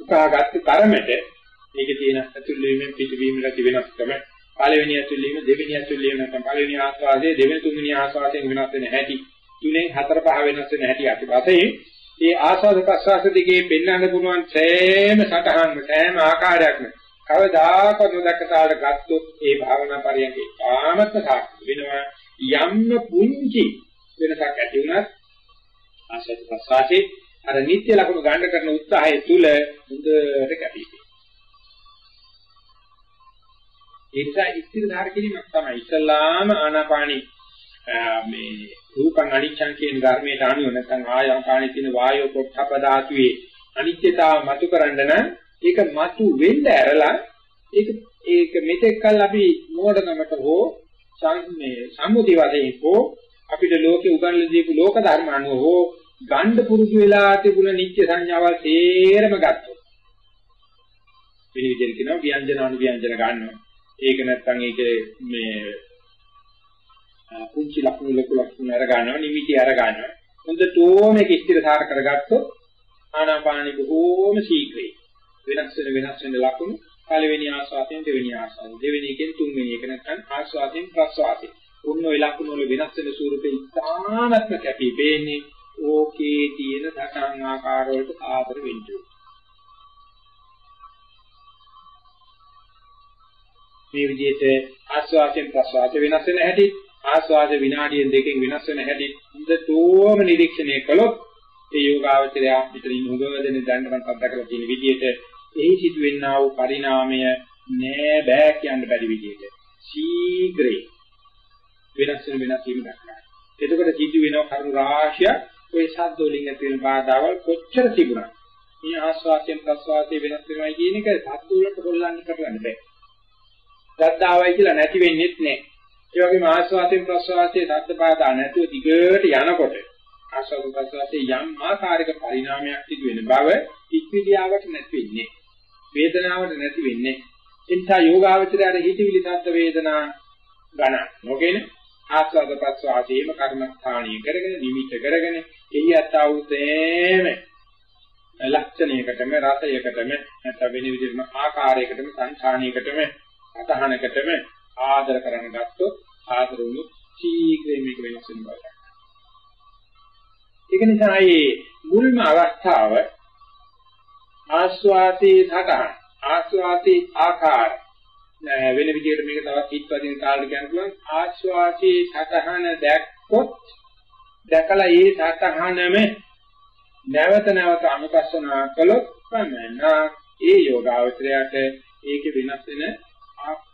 උකාගත් තරමට ඒකේ තියෙන ඇතුල් වීමෙන් පිටවීම ලති වෙනස්කම පළවෙනි ඇතුල් වීම දෙවෙනි ඇතුල් වීම නැත්නම් පළවෙනි ආස්වාදයේ දෙවෙනි තුන්වෙනි ආස්වාදයෙන් වෙනස් වෙන හැටි තුනෙන් හතර පහ වෙනස් වෙන හැටි අතිපතේ ඒ ආස්වාද ප්‍රසවාස දිගේ පෙන්වන්න පුළුවන් සෑම සටහන් සෑම ආකාරයක්ම කවදාකවත් නොදක්ක තාලට ගත්තොත් ඒ භාවනා පරියන්කේ ආමත්ම සාර්ථක වෙනවා. යම්ම පුංචි වෙනසක් ඇති වුණත් ආශ්‍රද ප්‍රසාරේ අර නිත්‍ය ලක්ෂණ ගන්න කරන උත්සාහය තුල හොඳට කැපී ඒ නිසා ඉස්තිර ධාර කිරීමක් තමයි ඉස්ලාම ආනාපානි මේ රූපං අනිච්ඡං කියන ධර්මයට අනුව නැත්නම් ආයාපානි කියන වායෝ පොට්ටප ධාතුවේ අනිත්‍යතාව මතු කරන්න නම් ඒක මතු වෙන්න ඇරලා ඒක ඒක මෙතෙක් කල් අපි මොඩකමට හෝ මේ සම්මුති වශයෙන් හෝ අපිට ලෝකේ උගන්ලා දීපු ලෝක ධර්ම අනුව හෝ ගණ්ඩ පුරුදු වෙලා තිබුණ නිත්‍ය සංඥාවල් තේරම ගත්තොත් වෙන විදිහට කියනවා ව්‍යංජන අනු ව්‍යංජන ගන්නවා. ඒක නැත්තම් ඒකේ මේ කුංචි ලක්ෂණ ලොකු ලක්ෂණ අර ගන්නවා නිමිති අර ගන්නවා. හොඳටම මේක ස්ථිරසාර කරගත්තොත් ආනාපානෙ බොහෝම ශීඝ්‍රයි. වෙනස් වෙන වෙනස් වෙන ලක්ෂණ පළවෙනි ආස්වාදයෙන් දෙවෙනි ආස්වාදය දෙවෙනි එකෙන් තුන්වෙනි එක නැත්නම් ආස්වාදයෙන් ප්‍රස්වාදය උන්න ඔය ලක්ෂණ වල වෙනස් වෙන ස්වරූපේ ඉතාමත්ම කැපී. පේන්නේ ඕකේ තියෙන සටහන් ආකාර වලට ආදර වෙන්න මේ විදිහට ආස්වාදයෙන් ප්‍රස්වාද වෙනස් වෙන හැටි ආස්වාද විනාඩියෙන් දෙකකින් වෙනස් වෙන හැටි හොඳටම නිරීක්ෂණය කළොත් ඒ යෝගාවචරය පිටින් ඉන්න හොඳවදෙන දැනගන්න අත්දැකලා තියෙන විදිහට එහි සිදුවෙනා වූ පරිණාමය නෑ බෑ කියන්න බැරි විදිහට ශීඝ්‍රේ වෙනස් වෙන වෙනස් වීම දක්වනවා. එතකොට සිදු වෙන කරුණු රාශිය ඔය ශබ්ද වලින් ඇති වෙන බාධාවල් කොච්චර තිබුණා. මේ ආස්වාදයෙන් ප්‍රස්වාදයේ වෙනස් වෙනවා කියන එක ශබ්ද වලට හොල්ලන්න කරන්න බෑ. ශ්‍රද්ධාවයි කියලා නැති වෙන්නේත් නෑ. ඒ වගේම ආස්වාදයෙන් ප්‍රස්වාදයේ ශබ්ද බාධා නැතුව දිගට යනකොට ආස්වාද ප්‍රස්වාදයේ යම් ආකාරයක පරිණාමයක් සිදු වෙන බව ඉක්විදියාවට නැති වෙන්නේ. වේදනාවට නැති වෙන්නේ. එනිසා යෝගාවචරයට හිතවිලි සද්ද වේදනා ගණන් නොගෙන ආස්වාද ප්‍රස්වාදයේම කර්මස්ථානීය කරගෙන නිමිත කරගෙන එහි අත්වුතේම ලක්ෂණයකටම රසයකටම නැත්නම් වෙන විදිහටම ආකාරයකටම සංඛාණයකටම අතහනකටම ආදර කරන ගත්තොත් ආදරුණු ශීඝ්‍රයෙන් මේක වෙනස් වෙන බව. ඒක නිසා මේ මුල්ම අවස්ථාව ආස්වාදී සටහන් ආස්වාදී ආකාර වෙන විදිහට මේක තවත් හිත්වදින කාලෙට කියන්න පුළුවන් ආස්වාදී සටහන දැක්කොත් දැකලා ඒ සටහනම නැවත නැවත අනුපස්සනා කළොත් තමයි ඒ යෝගාවචරයට ඒකේ වෙනස් වෙන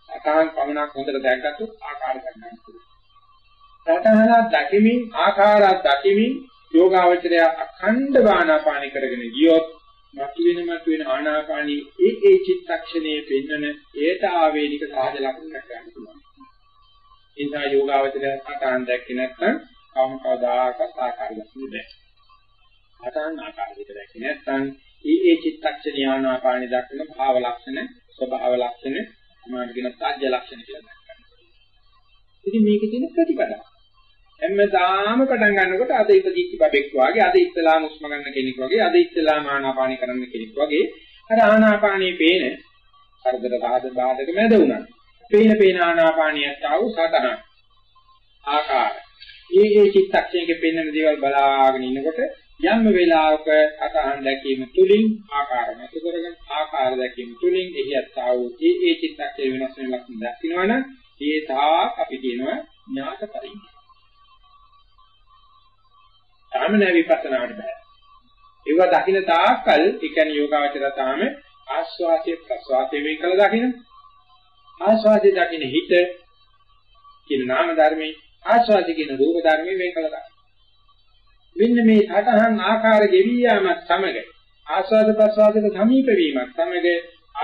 සටහන් පමණක් හොඳට දැක්ගත්තොත් ආකාර ගන්න පුළුවන්. සටහන දකිමින් ආකාරات දකිමින් යෝගාවචරය අඛණ්ඩ වානාපානි කරගෙන ගියොත් මතුවෙන මතුවෙන ආනාපානී ඒ ඒ චිත්තක්ෂණයේ පෙන්වන ඒත ආවේනික සහජ ලක්ෂණයක් ගන්න පුළුවන්. ඉන්දා යෝගාවචරය සටහන් දැක්කේ නැත්නම් කවම කවදාකවත් ආකාර ලක්ෂණ නැහැ. සටහන් ආකාර දෙක දැක්කේ නැත්නම් ඒ ඒ චිත්තක්ෂණ ආනාපානි දක්වන භාව ලක්ෂණ ස්වභාව ලක්ෂණ සමාන කියන සාජ්‍ය ලක්ෂණ කියලා දක්වනවා. ඉතින් මේකේ තියෙන ප්‍රතිපදාව හැමදාම පටන් ගන්නකොට අද ඉපදිච්ච බබෙක් වගේ අද ඉස්සලාම උස්ම ගන්න කෙනෙක් වගේ අද ඉස්සලාම ආනාපානි කරන්න කෙනෙක් වගේ අර ආනාපානී පේන හර්ධර සාධ බාධක මැද උනා. පේන පේන ආනාපානියට ආව සතන ආකාර. ඒ ඒ චිත්තක්ෂණයක පෙන්වන දේවල් බලාගෙන ඉන්නකොට යම් වෙලාවක අතහන් දැකීම තුලින් ආකාර මත කරගෙන ආකාර දැකීම තුලින් එහිත් ආව ඒ ඒ චිත්තක්ෂණ වෙනස් වෙන ලක්ෂණ දක්ිනවනම් ඒ තාක් අපි කියනවා ඥාත පරිණාමය. තාම නෑ විපස්සනාවට බෑ. ඒවා දකින්න තාක්කල් ඒ කියන්නේ යෝගාවචර තාම ආස්වාදයේ ප්‍රස්වාදයේ වෙන් කළ දකින්න ආස්වාදයේ දකින්න හිත කියන නාම ධර්මයේ ආස්වාදයේ කියන රූප ධර්මයේ වෙන් කළ දකින්න මෙන්න මේ සතහන් ආකාර ගෙවි යාමත් සමග ආස්වාද ප්‍රස්වාදයට සමීප වීමත් සමග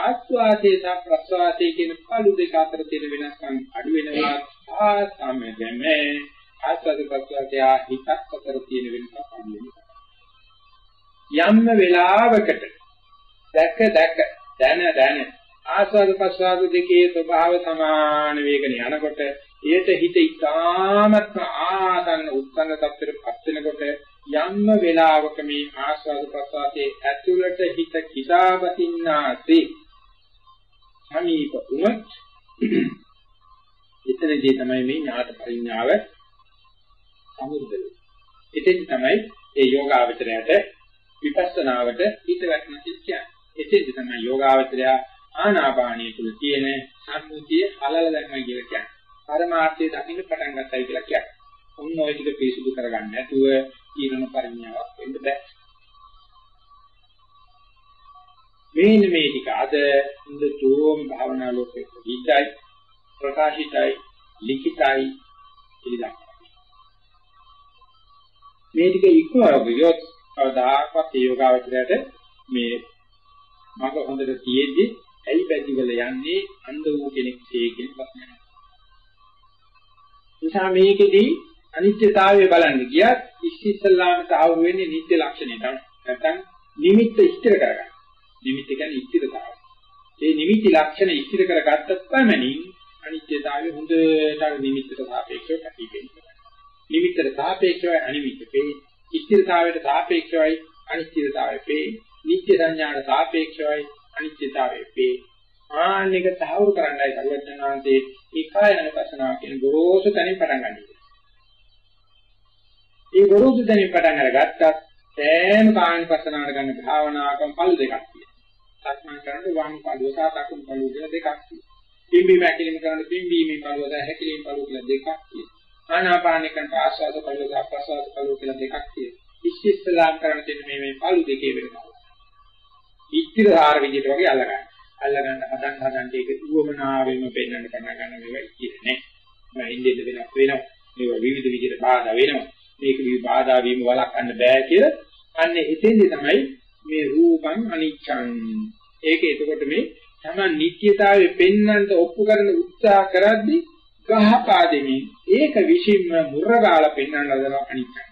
ආස්වාදයේ සහ ප්‍රස්වාදයේ කියන පළු දෙක අතර තියෙන වෙනස්කම් අඩු වෙනවා. ආ සමගම ආස්වාද ප්‍රස්වාදය හිතක් අතර තියෙන වෙනසක් අඩු වෙනවා. යම්ම වෙලාවකට දැක දැක දැන දැන ආස්වාද ප්‍රස්වාද දෙකේ ස්වභාව සමාන වේගන යනකොට එයට හිත ඉතාමත්ම ආසන්න උත්සන්න තත්ත්වයටපත් වෙනකොට යම්ම වේලාවක මේ ආස්වාද ප්‍රසආතේ ඇතුළට හිත කිදාපතින්නාසේ සමීප වුණොත් එතනදී තමයි මේ ඥාත පරිඥාව සමුද්ද වෙන්නේ. එතෙන් තමයි ඒ යෝගාවචරයට විපස්සනාවට හිත වැටෙන කියන්නේ. එතෙන් තමයි යෝගාවචරය ආනාපානිය තුල තියෙන සම්මුතිය හලල දැක්මයි කියලා කියන්නේ. පරමාර්ථය දකින්න පටන් ගන්නයි කියලා කියන්නේ. ඔන්න ඔය ටික පිරිසුදු කරගන්න නැතුව ඊරණ පරිඥාවක් වෙන්න බෑ. මේන මේ ටික අද ඉඳ තෝම භාවනා ලෝකෙක විචයි ප්‍රකාශිතයි ලිඛිතයි ඉලක්ක. මේ ටික ඉක්මවව ගියොත් කවදාකවත් ඒ යෝගාවචරයට මේ මග හොඳට තියෙද්දි ඇයි පැතිවල යන්නේ අන්ධ වූ කෙනෙක් කියන ප්‍රශ්නයක්. නිසා මේකෙදී අනිත්‍යතාවය බලන්න ගියත් ඉස්සෙල්ලාම තාවු වෙන්නේ නිත්‍ය ලක්ෂණය තමයි. නැත්නම් නිමිත්ත ස්ථිර කරගන්න. නිමිත්ත කියන්නේ ස්ථිරතාවය. ඒ නිමිති ලක්ෂණ ස්ථිර කරගත්තත් පමණින් අනිත්‍යතාවය හොඳට නිමිත්තට සාපේක්ෂව පැතිපෙනවා. නිමිත්තට සාපේක්ෂව අනිමිත්තේ ස්ථිරතාවයට සාපේක්ෂවයි අනිත්‍යතාවයේ නිත්‍ය සංඥාට සාපේක්ෂවයි අනිත්‍යතාවයේ ආන්නක සාහවුරු කරන්නයි සර්වඥාන්තේ ඒකායන පසනාව කියන ගොරෝසු තැනින් පටන් ගන්නවා. ඒ ගොරෝසු තැනින් පටන් අරගත්තත් සෑම කායන පසනාවට ගන්න භාවනාවකම පළු දෙකක් තියෙනවා. සක්මන් කරනකොට වම් පළුව සහ දකුණු පළුව කියලා දෙකක් තියෙනවා. පිම්බි මැකිලිම කරනකොට පිම්බීමේ පළුව සහ හැකිලිම පළුව කියලා දෙකක් තියෙනවා. ආනාපාන කරනකොට ආස්වාද පළුව සහ ප්‍රසවාස පළුව කියලා දෙකක් තියෙනවා. ඉස්සිස්ලාම් කරන දෙන්න මේ මේ පළු දෙකේ වෙනවා. ඉස්තිරහාර විදිහට වගේ අල්ලගන්න. අල්ලගන්න හදන්න හදන්න ඒක උවමනාවෙම පෙන්වන්න පටන් ගන්න මේවා ඉන්නේ නැහැ. මම ඉන්නේ වෙනස් වෙනවා. මේවා විවිධ විදිහට බාධා වෙනවා. මේක විවිධ බාධා වීම වළක්වන්න බෑ කියලා අන්න එතෙන්දී තමයි මේ රූපං අනිච්ඡං. ඒක එතකොට මේ තමයි නිත්‍යතාවයේ පෙන්වන්නට ඔප්පු කරන උත්සාහ කරද්දී ගහපා දෙමින් ඒක විශ්ින්ම මුරගාලා පෙන්වන්න හදන අනිච්චං.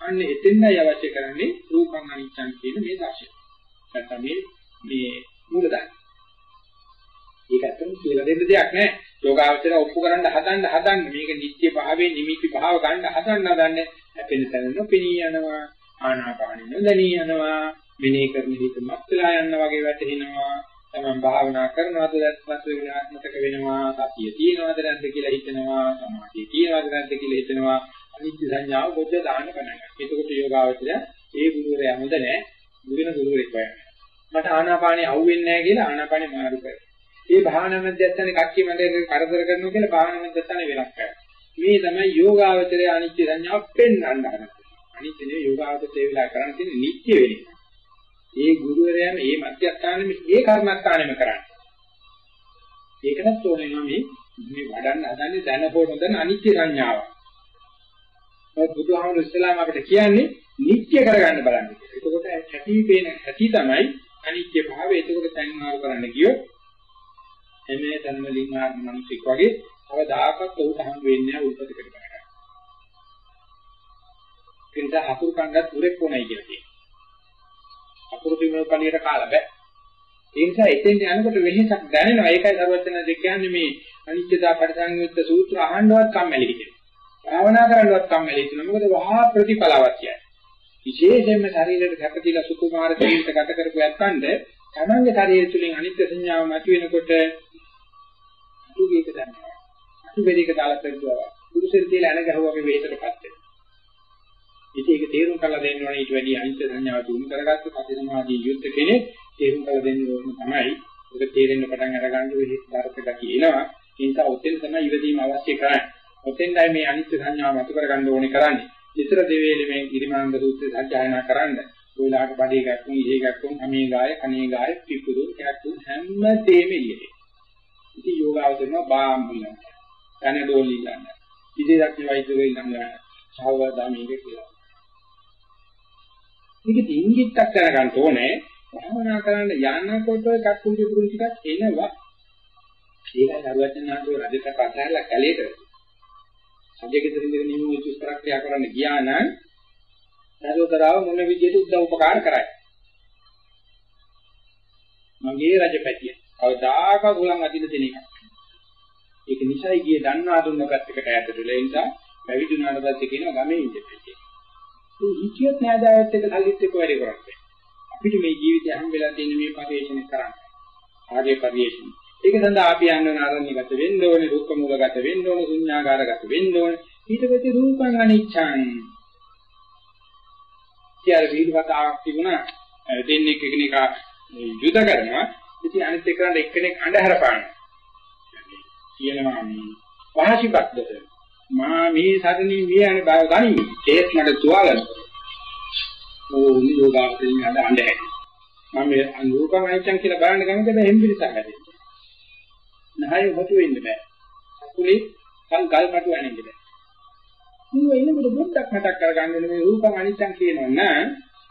අන්න එතෙන්යි අවශ්‍ය කරන්නේ රූපං අනිච්චං කියන මේ දර්ශනය. නැත්නම් මේ මූලධර්ම. ඒක ඇත්තම කියලා දෙන්න දෙයක් නැහැ. යෝගාවචර ඔප්පු කරන්න හදන්න හදන්න මේක නිත්‍ය භාවයේ නිමිති භාව ගන්න හදන්න හදන්නේ හැපෙන තැන නොපෙනී යනවා ආනාපානෙ නොදැනී යනවා මෙනේ කරන හිත මත්ලා යන්න වගේ වැටෙනවා තමන් භාවනා කරනවද දැක්මත් විනාශමතක වෙනවා සතිය තියෙනවද නැද්ද කියලා හිතනවා සමාධිය තියෙනවද නැද්ද කියලා හිතනවා අනිත්‍ය සංඥාව පොඩ්ඩ දාන්න පටන් ගන්නවා. එතකොට යෝගාවචරය ඒ ගුරුවරයා හොඳ නැහැ. මුදින ගුරුවරෙක් වගේ. මට ආනාපානෙ අහුවෙන්නේ නැහැ කියලා ආනාපානෙ මාරු කරනවා. ඒ භාවනා මධ්‍යස්ථානේ කක්කි මණ්ඩලයක කරදර කරනවා කියලා භාවනා මධ්‍යස්ථානේ වෙනස් කරනවා. මේ තමයි යෝගාවචරය අනිත්‍ය සංඥාව පෙන්වන්න හදන්නේ. අනිත්‍ය නේ යෝගාවචරය වෙලා කරන්න තියෙන නිත්‍ය වෙන එක. ඒ ගුරුවරයාම මේ මධ්‍යස්ථානෙම ඒ කර්මස්ථානෙම කරන්නේ. ඒකටත් ඕනේ නම් මේ මේ වඩන්න හදන්නේ දැන හොරන දැන අනිත්‍ය සංඥාව. මොකද බුදුහාමුදුරු ඉස්ලාම අපිට කියන්නේ නිත්‍ය කරගන්න බලන්න. එතකොට ඇති පේන ඇති තමයි අනිත්‍ය භාවය. එතකොට සංඥාව කරන්න ගියොත් එමේ තන්වලින් ආ මිනිසෙක් වගේ කවදාකවත් උට හම් වෙන්නේ නැහැ උල්පතකට කරගන්න. කින්ද හකුරු කංගත් උරෙක් කොනයි කියලා කියනවා. හකුරු බිමේ කලියට කාලා බෑ. ඒ නිසා එතෙන්ට යනකොට වෙහෙසක් දැනෙනවා. ඒකයි සර්වඥ දෙක කියන්නේ මේ අනිත්‍යතා පරිසංයුක්ත සූත්‍ර අහන්නවත් කම්මැලි හිතෙනවා. භාවනා කරන්නවත් කම්මැලි හිතෙනවා. මොකද වහා ප්‍රතිඵල අවශ්‍යයි. විශේෂයෙන්ම ශරීරයට කැපතිලා සුකුමාර තේරිත ගත කරපු යත්තන්ට තමන්ගේ ශරීරය තුළින් අනිත්‍ය සංඥාව මතුවෙනකොට අතුගේක දැනෙනවා. අතුබෙරික දාලා පෙරදුවා. පුරුෂෙල් තියලා එන ගහුවාගේ වේදකටපත් වෙනවා. ඉතින් ඒක තේරුම් කරලා දෙන්න ඕනේ ඊට වැඩි අනිත්‍ය සංඥාව දුරු කරගත්ත කදිනමාදී යුද්ධ කෙනෙක් තේරුම් කරලා දෙන්න ඕන තමයි. ඒක තේරෙන්න පටන් අරගන්න වෙහිස් ධර්තක කියනවා. ඒ නිසා ඔතෙන් තමයි ඉවදීම අවශ්‍ය කරන්නේ. ඔතෙන්දයි මේ අනිත්‍ය සංඥාව මතු කරගන්න ඕනේ කරන්නේ. ඉතර දෙවේලේ මේ ඉරිමානන්ද සූත්‍රය සත්‍යයනා කරන්න ඔයලාට බඩේ ගැක්කුම් ඉහි ගැක්කුම් අමේ ගාය කනේ ගාය පිපුරු ගැක්කුම් හැම දෙෙම ඉන්නේ. ඉතින් යෝගාවචරන බාම්බුලන. කනඩෝලි ගන්න. ඉතින් වෛද්‍යවරු ඉඳන් සහවදා මේක කියලා. මේක ඉංගිත්තක් කරගන්න ඕනේ. භාවනා කරන්න යනකොට කක්කුම් පිපුරු ටිකක් එනවා. ඒකයි අරුවචනාංශෝ රජට කතාලා කැලේට. සජ්ජකෙතර ඉඳගෙන නිමු විස්තරක්‍රියා කරන්න ගියා නම් දරුවතරව මොන විදිහට උදව් උපකාර කරයි. මගේ රජපැටිය. කවදාකවත් උලන් අදින දෙන එකක්. ඒක නිසයි ගියේ දන්නා දුන්න පැත්තකට ඈතට වෙලා ඒ නිසා පැවිදුණාට පස්සේ කියනවා ගමේ ඉඳපැටිය. ඒ හිතියත් නෑදායත් එක සල්ලිත් එක්ක වැඩ කරන්නේ. අපිට මේ ජීවිතය හැම වෙලාවෙම තියෙන මේ පරිශ්‍රණය කරන්න. ආගේ පරිශ්‍රණය. ඒක සඳහා අපි යන්න ආරණ්‍යගත වෙන්න ඕනේ, රූප මූලගත වෙන්න ඕනේ, ශුන්‍යාකාරගත වෙන්න ඕනේ. ඊට පස්සේ රූපං අනිච්ඡං කියලා විහිළුවතාවක් තිබුණා දෙන්නේ එකිනෙක යුද කරනවා ඉතින් අනිත් එක්කනට එක්කෙනෙක් අඳුර පානවා කියනවා මේ වාසිපත්ද මා මේ සරණී මේ අනේ බව ගනි ඒත් මට තුවාලන ඕ නියෝගාවලින් අඳ අඳ මම මේ අනුරූපම අනිච්චන් කියලා බලන්න ගමන්ද හෙම්බිරිසක් හැදෙන්නේ නහය හොතු වෙන්න බෑ. අකුලේ කල් ගල් කටු ඇනෙන්න බෑ. මේව එනකොට බුද්ධක් මතක් කරගන්න මේ රූපං අනිත්‍යං කියනවා නම්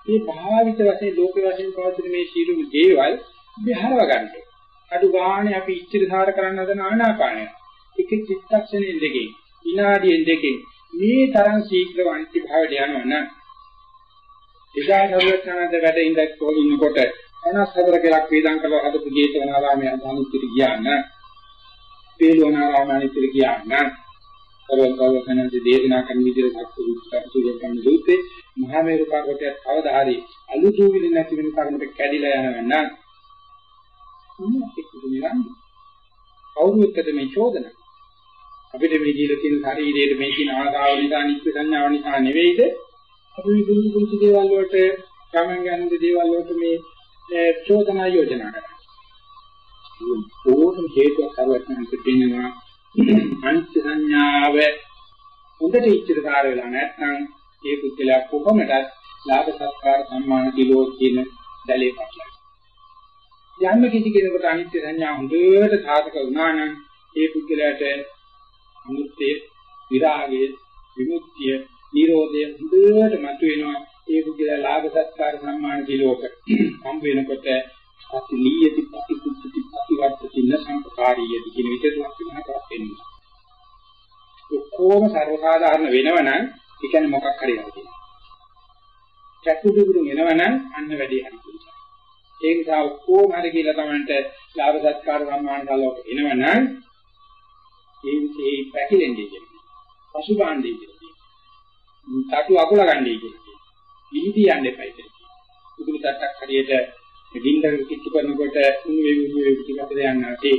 මේ භාවිත වශයෙන් ලෝක වශයෙන් පවතින මේ සීලු දේවල් විහරව ගන්න. අඩු ගානේ අපි ඉච්ඡිත සාර කරන්න හදන ආනාපානය. එක චිත්තක්ෂණයෙන් දෙකේ විනාඩියෙන් දෙකේ මේ තරම් ශීඝ්‍ර අනිත්‍ය භාවයට යනවා නම් එදා නවචනද වැඩ ඉඳක් තෝලිනකොට 54 කලක් වේදන් කළ හදපු ජේතවනාරාමයේ අනිත්‍යට ගියා නම් පේලෝනාරාමයේ අනිත්‍යට ගියා නම් සර්වසවකනදී දේශනා කරන විදිහට සත්පුරුෂයන් කරන දුත්තේ මහා මේරු පර්වතයත් කවදා හරි අලුතු විදිහ නැති වෙන තරමට කැඩිලා යනවා නම් මොනවද කියන්නේ කවුරුත්තද මේ චෝදන අපිට මේ ජීවිතේ තියෙන ශරීරයේ මේ තියෙන ආගාව නිසා නිත්‍ය සංඥාව නිසා නෙවෙයිද අපි මේ දුරු දුරු දේවල් වලට ගමන් යන දේවල් වලට මේ චෝදනා යෝජනා කරන්නේ ඕනම හේතුවක් කරවන්නට තියෙනවා අනිත්‍ය සංඥාව හොඳට ඉච්ඡිතකාර වෙලා නැත්නම් ඒ පුද්ගලයා කොහොමදත් ලාභ සත්කාර සම්මාන කිලෝ කියන දැලේ පටලයි. යන්න කිසි කෙනෙකුට අනිත්‍ය සංඥා හොඳට සාධක වුණා නම් ඒ පුද්ගලයාට අමුත්තේ විරාගයේ විමුක්තිය නිරෝධය හොඳට මතුවෙනවා. ඒ පුද්ගලයා ලාභ සත්කාර සම්මාන කිලෝක හම් වෙනකොට අතිලීයති ප්‍රතිකුච්චති ප්‍රතිවර්තති නසංකාරීයති කියන විදිහට ලක්ෂණ හතරක් වෙනවා. ඔක්කොම සර්වසාධාරණ වෙනවනම් ඒ කියන්නේ මොකක් හරි හරි. චක්කු දුරු වෙනවනම් අන්න වැඩි හරි පුළුවන්. ඒ නිසා ඔක්කොම හරි කියලා Tamanට ලාභ සත්කාර සම්මාන කලවක එනවනම් ඒ විසේ පැකිලෙන්නේ කියන්නේ. පසුබාණ්ඩේ කියන්නේ. තටු අකුල ගන්නයි කියන්නේ. විහිදී යන්න එපයි කියන්නේ. උතුරු තට්ටක් හරියට ගින්දර කිච්චු කරනකොට උණු වේවි උණු වේවි පිටිපස්සට යන්නාසේ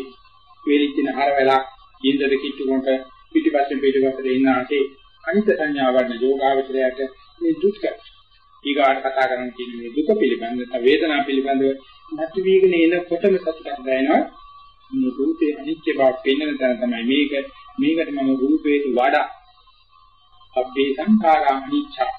වේලිච්චින හර වෙලා ගින්දර කිච්චු කොට පිටිපස්සෙන් පිටිපස්සට එන්නාසේ අනිත් සංඥා වර්ණ යෝගාවචරයට මේ දුක්ඛ ඊගාට කතා කරන්න කියන මේ දුක පිළිබඳ නැත්නම් වේදනා පිළිබඳව නැති වීගෙන එනකොටම සතුටක් දැනෙනවා මේ රූපේ අනිත්‍ය බව පෙන්වන තැන තමයි මේක මේකට මම රූපේට වඩා අබ්බේ සංඛාරා අනිච්චා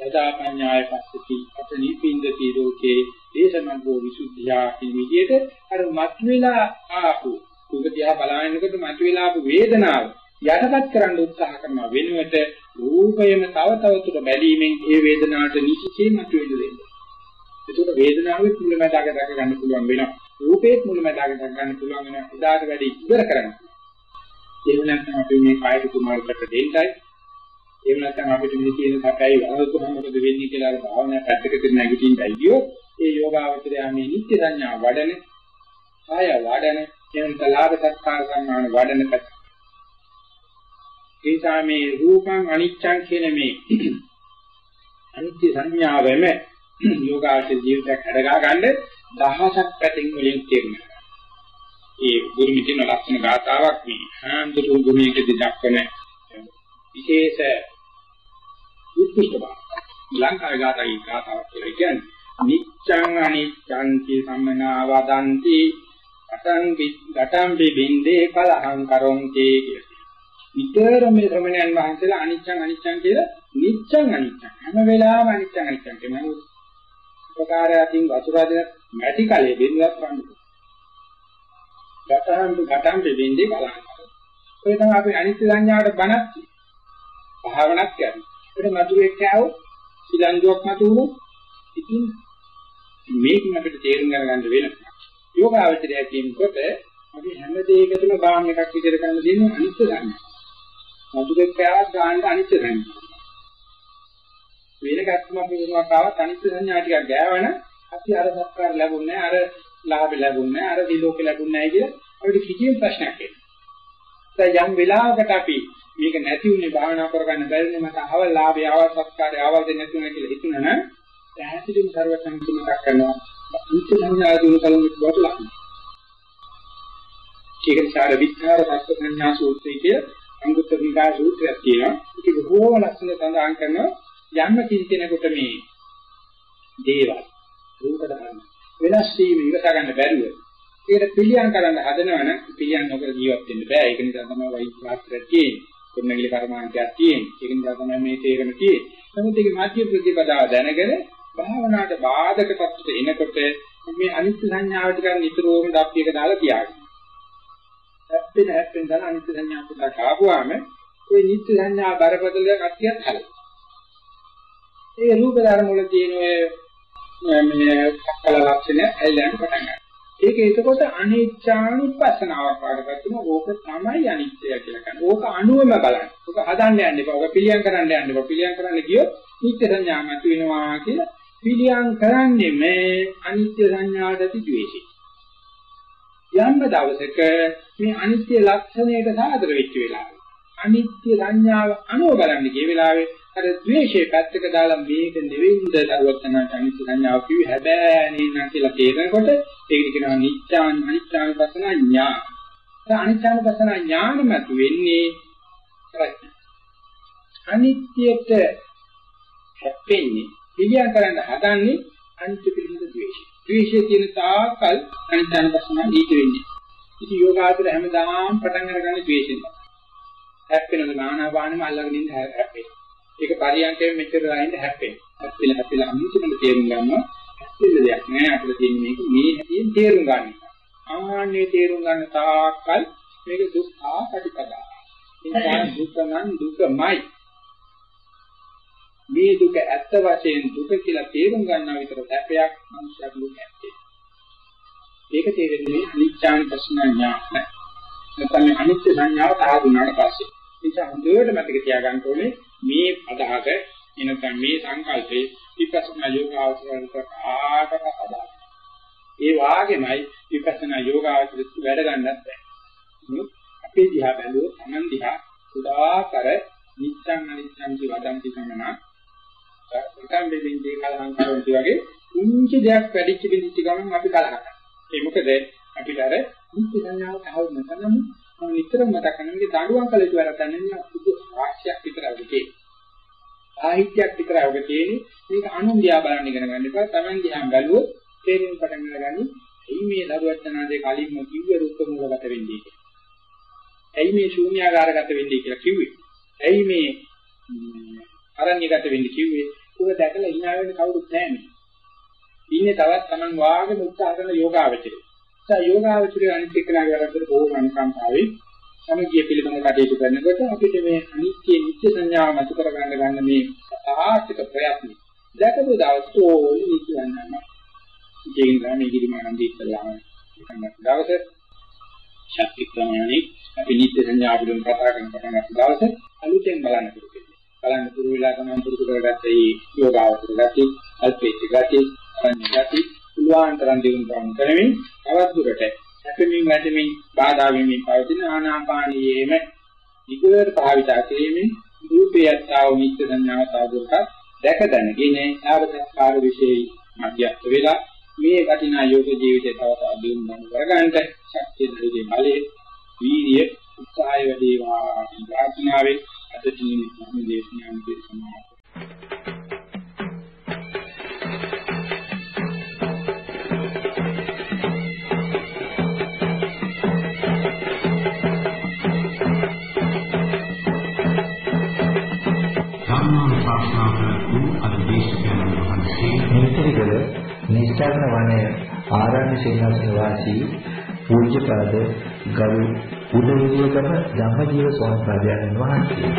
යදා පඤ්ඤාය පස්සති අතනීපින්දති ලෝකේ දේශනග්ගෝ විසුද්ධියා කියන විදිහට අර මත්වෙලා ආපු උපදියා බලනකොට මත්වෙලා ආපු වේදනාව යටපත් කරන්න උත්සාහ කරන වෙනුවට රූපයම තව තවතුර බැලීමෙන් ඒ වේදනාවට නිසිසේ මතුවෙන්න දෙන්න. ඒකට වේදනාවෙත් මුලමදාග දක ගන්න පුළුවන් වෙනවා. රූපේත් මුලමදාග දක ගන්න පුළුවන් වෙනවා. එදාට වැඩි ඉවර කරන්න. එහෙම නැත්නම් අපි මේ කායික කුමාරකට දෙන්නයි එහෙම නැත්නම් අපිට මේ තියෙන සැපයි වරදකුම මොකද වෙන්නේ කියලා අර භාවනා පැත්තකට නැගිටින්නයි ගියොත් ඒ යෝගාවචරය මේ නිත්‍ය සංඥා වඩන, ආය වඩන, කියන ලාභ සත්කාර සම්මාන වඩන පැත්ත. ඒසා මේ රූපං අනිච්චං කියන මේ අනිත්‍ය සංඥාවෙම යෝගාවචර ජීවිතයක් හදගා ගන්න දහසක් පැතින් වලින් තේරෙනවා. ඒ ගුරුමිතින ලක්ෂණ ගාතාවක් මේ හාමුදුරු ගුණයකදී දක්වන විශේෂ උත්කෘෂ්ඨ බව. ලංකාවේ ගාතයි ගාතාවක් කියලා කියන්නේ නිච්ඡං අනිච්ඡං කී සම්මනා වදಂತಿ අතං ගතං බින්දේ කලහං කරොන්ති කියලා. විතර මේ ශ්‍රමණයන් වහන්සේලා අනිච්ඡං අනිච්ඡං කියලා නිච්ඡං අනිච්ඡං හැම වෙලාවෙම අනිත්‍ය අනිත්‍ය කියනවා. උපකාරයකින් වතුරද මැටි කලේ බින්දුවක් වන්න. ගතහන් ගතන් දෙන්නේ බලන්න. ඔය තමයි අපි අනිත්‍ය සංඥාවට බණක් භාවනාවක් කරන්නේ. ඒක මතුවෙක් කෑවොත් සිලංගුවක් මතුවුනොත් ඉතින් මේකෙන් අපිට තේරුම් ගන්න වෙනවා. යෝගාවචරය කියනකොට අපි හැම දෙයකටම බාහම එකක් විදිහට කරන්න දෙන්නේ අනිත්‍ය සංඥා. මතුවෙක් කෑවත් ගන්න අනිත්‍ය සංඥා. වේලගත්තුමක් වෙනවක් ආවත් අනිත්‍ය සංඥා ටිකක් ගෑවන අපි අර සත්කාර ලැබුණේ අර ලාභ ලැබුණේ අර දිලෝක ලැබුණේ නැහැ කියලා අපිට කිසිම ප්‍රශ්නයක් එන්නේ. යම් වෙලාවකට අපි මේක නැති වුණේ භාවනා කරගන්න බැරිනේ මට අවල් ලාභය අවල් සත්කාරය අවල් දෙන්නේ නැතුණා කියලා හිතුණා නම් පැහැදිලිවම සර්වසං කිමක් කරනවා. අනිත්‍ය සංඥා දුරු කලින් බවට ලක්න. ඒක නිසා විස්තර සත්‍ය සංඥා සූත්‍රය කිය අංගුත්තර නිකාය සූත්‍රයක් තියෙනවා. ඒක බොහෝම ලස්සන සඳහන් කරනවා යන්න කිසිනෙකුට මේ දේවල් රූප ධර්ම වෙනස් වීම ඉවස ගන්න බැරුව. ඒකට පිළියම් කරන්න හදනවනම් පිළියම් නොකර ජීවත් වෙන්න බෑ. ඒක නිසා තමයි වෛද්‍ය ශාස්ත්‍රය තියෙන්නේ. කුණගිලි කර්මාන්තයක් තියෙන්නේ. ඒක නිසා තමයි මේ තේරෙම තියෙන්නේ. නමුත් ඒක මාධ්‍ය ප්‍රතිපදාව දැනගෙන භාවනාවට බාධක තත්ත්වයට එනකොට මේ අනිත්‍ය සංඥාව ටික නිතරම ඩබ්බියක දාලා තියාගන්න. හැප්පෙන හැප්පෙන දාලා අනිත්‍ය සංඥාව පුතා කාපුවාම ওই නිත්‍ය සංඥා බරපතල කට්ටියත් හරි. ඒ රූප ධර්ම වල තියෙන ඔය මේ සක්කල ලක්ෂණ ඇලෙන්න පටන් ගන්නවා. ඒක එතකොට අනිච්චානිපස්සනාවක් වඩපත් වෙන ඕක තමයි අනිත්‍ය කියලා කියන්නේ. ඕක අණුවම බලන්න. ඕක හදන්න යන්න එපා. ඕක පිළියම් කරන්න යන්න එපා. පිළියම් කරන්න ගියොත් නිත්‍ය සංඥා මත වෙනවා කියලා පිළියම් කරන්නේ මේ අනිත්‍ය සංඥාට ඇති ද්වේෂය. යම් දවසක මේ අනිත්‍ය ලක්ෂණයට සාදර වෙච්ච වෙලාවේ අනිත්‍ය සංඥාව අනුව බලන්න ගිය වෙලාවේ අර ද්වේෂයේ පැත්තක දාලා මේක නෙවෙයිද දරුවචනට අනිත්‍ය සංඥාව කිව්වේ හැබෑ නේන කියලා තේරෙනකොට ඒකට කියනවා නිච්ඡාන් අනිච්ඡාන පසන ඥාන. ඒ අනිච්ඡාන පසන ඥාන මත වෙන්නේ ප්‍රඥා. අනිත්‍යයට හැප්පෙන්නේ පිළියම් කරන්න හදන්නේ අනිත්‍ය පිළිබඳ ද්වේෂය. ද්වේෂයේ තියෙන තාකල් අනිච්ඡාන පසන දීත වෙන්නේ. ඉතින් යෝගාචර හැමදාම පටන් අරගන්නේ ද්වේෂයෙන්. හැප්පෙනද නානාපානෙම අල්ලගෙන ඉන්න හැප්පෙන්නේ. ඒක පරියන්කයෙන් මෙච්චර දායින්ද හැප්පෙන්නේ. හැප්පිලා හැප්පිලා අමුතුම තේරුම් ගන්නවා. හැප්පෙන්න දෙයක් නෑ අපිට තියෙන්නේ මේක මේ හැටියෙන් තේරුම් ගන්න. ආන්නේ තේරුම් ගන්න තාක්කල් මේක දුක්ඛා පටිපදා. ඉතින් දුක නම් දුකමයි. මේ දුක ඇත්ත වශයෙන් දුක කියලා තේරුම් ගන්නා විතර සැපයක් මනුෂ්‍යයෙක් දුක ඇත්තේ. ඒක තේරෙන්නේ අනිච්චාන් ප්‍රශ්න ඥාන. නැත්නම් අනිත්‍ය සංඥාව තහදුනාට පස්සේ. නිසා හොඳට මතක තියාගන්න ඕනේ මේ අදහස එනකම් මේ සංකල්පේ විපස්සනා යෝගාවචරයට ආකට අදාළ. ඒ වාගේමයි විපස්සනා යෝගාවචරයට වැඩ ගන්නත් බැහැ. අපේ දිහා බැලුවොත් Taman දිහා සුදාකර නිච්ඡං අනිච්ඡං කි වදන්ති කමනා. එකම් දෙමින්දී කලහම් කරනති වගේ කුංචි දෙයක් වැඩිච්ච බින්දිච්ච ගමන් අපි කලහ කරනවා. ඒ මොකද අපිට අර නිත්‍ය සංඥාව තහවුරු නැතනම් මම නිතරම මතක් කරන්නේ දඬුවම් කළ යුතු වැඩක් නැහැ පුදු රාශියක් විතරයි ඔකේ. සාහිත්‍යයක් විතරයි ඔක තියෙන්නේ. මේක අනුන් දිහා බලන්න ඉගෙන ගන්න එපා. Taman දිහා බැලුවොත් තේරෙන්න පටන් ගන්නගන්නේ එයි මේ දරුවචනාදී කලින්ම කිව්ව රුක්ක මූලගත වෙන්නේ කියලා. ඇයි මේ ශූන්‍යාකාරගත වෙන්නේ කියලා කිව්වේ? ඇයි මේ අරණ්‍යගත වෙන්නේ කිව්වේ? උග දැකලා hina වෙන්න කවුරුත් නැහැ මේ. ඉන්නේ තවත් Taman වාගේ උත්සාහ කරන යෝගාවචරය. ඒ යෝගාවචරය අනිත් එක්කලාගේ වැඩකට බොහොම අනුකම්පාවෙන් සමගිය පිළිබඳ කටයුතු කරනකොට අපිට මේ අනිත්‍ය නිත්‍ය සංඥාව මත කරගන්න ගන්න මේ ආර්ථික ප්‍රයත්න දැකපු දවස් ඕනි නිත්‍ය සංඥාව. ඉතින් ගාමී ගිරිමානන්ද ඉස්සලාම එකම දවසේ ශක්ති ප්‍රමාණි අපි නිත්‍ය සංඥාව පිළිබඳ කතා කරන පටන් ගන්න දවසේ අලුතෙන් බලන්න පුළුවන්. බලන්න පුරු වෙලා තමයි පුරුදු කරගත්ත මේ යෝගාවචර ගති, අල්පේච්ච ගති, සංඥා ගති පුළුවන් තරම් දිනු කරමින් තවත් දුරට හැපෙමින් වැටෙමින් බාධා වෙමින් පවතින ආනාපානියේම විගර භාවිතා කිරීමෙන් රූපයත්තාව නිත්‍ය සංඥාව සාධුරක දැක දැනගෙන ආවතකාර විශේෂ මධ්‍යස්ථ වෙලා මේ වටිනා යෝග ජීවිතය තව තවත් දියුණු කරගන්නට ශක්තිය දෙවිදේ බලයේ වීර්ය උත්සාහය වැඩිවා කියන ප්‍රාර්ථනාවෙන් අද දිනේ මේ දේශනාව සමාප්ත නිස්සාරණ වනය ආරණ්‍ය සේනාසන වාසී පූජ්‍යපාද ගරු උදේවියගම ධම්මජීව ස්වාමීන් වහන්සේ.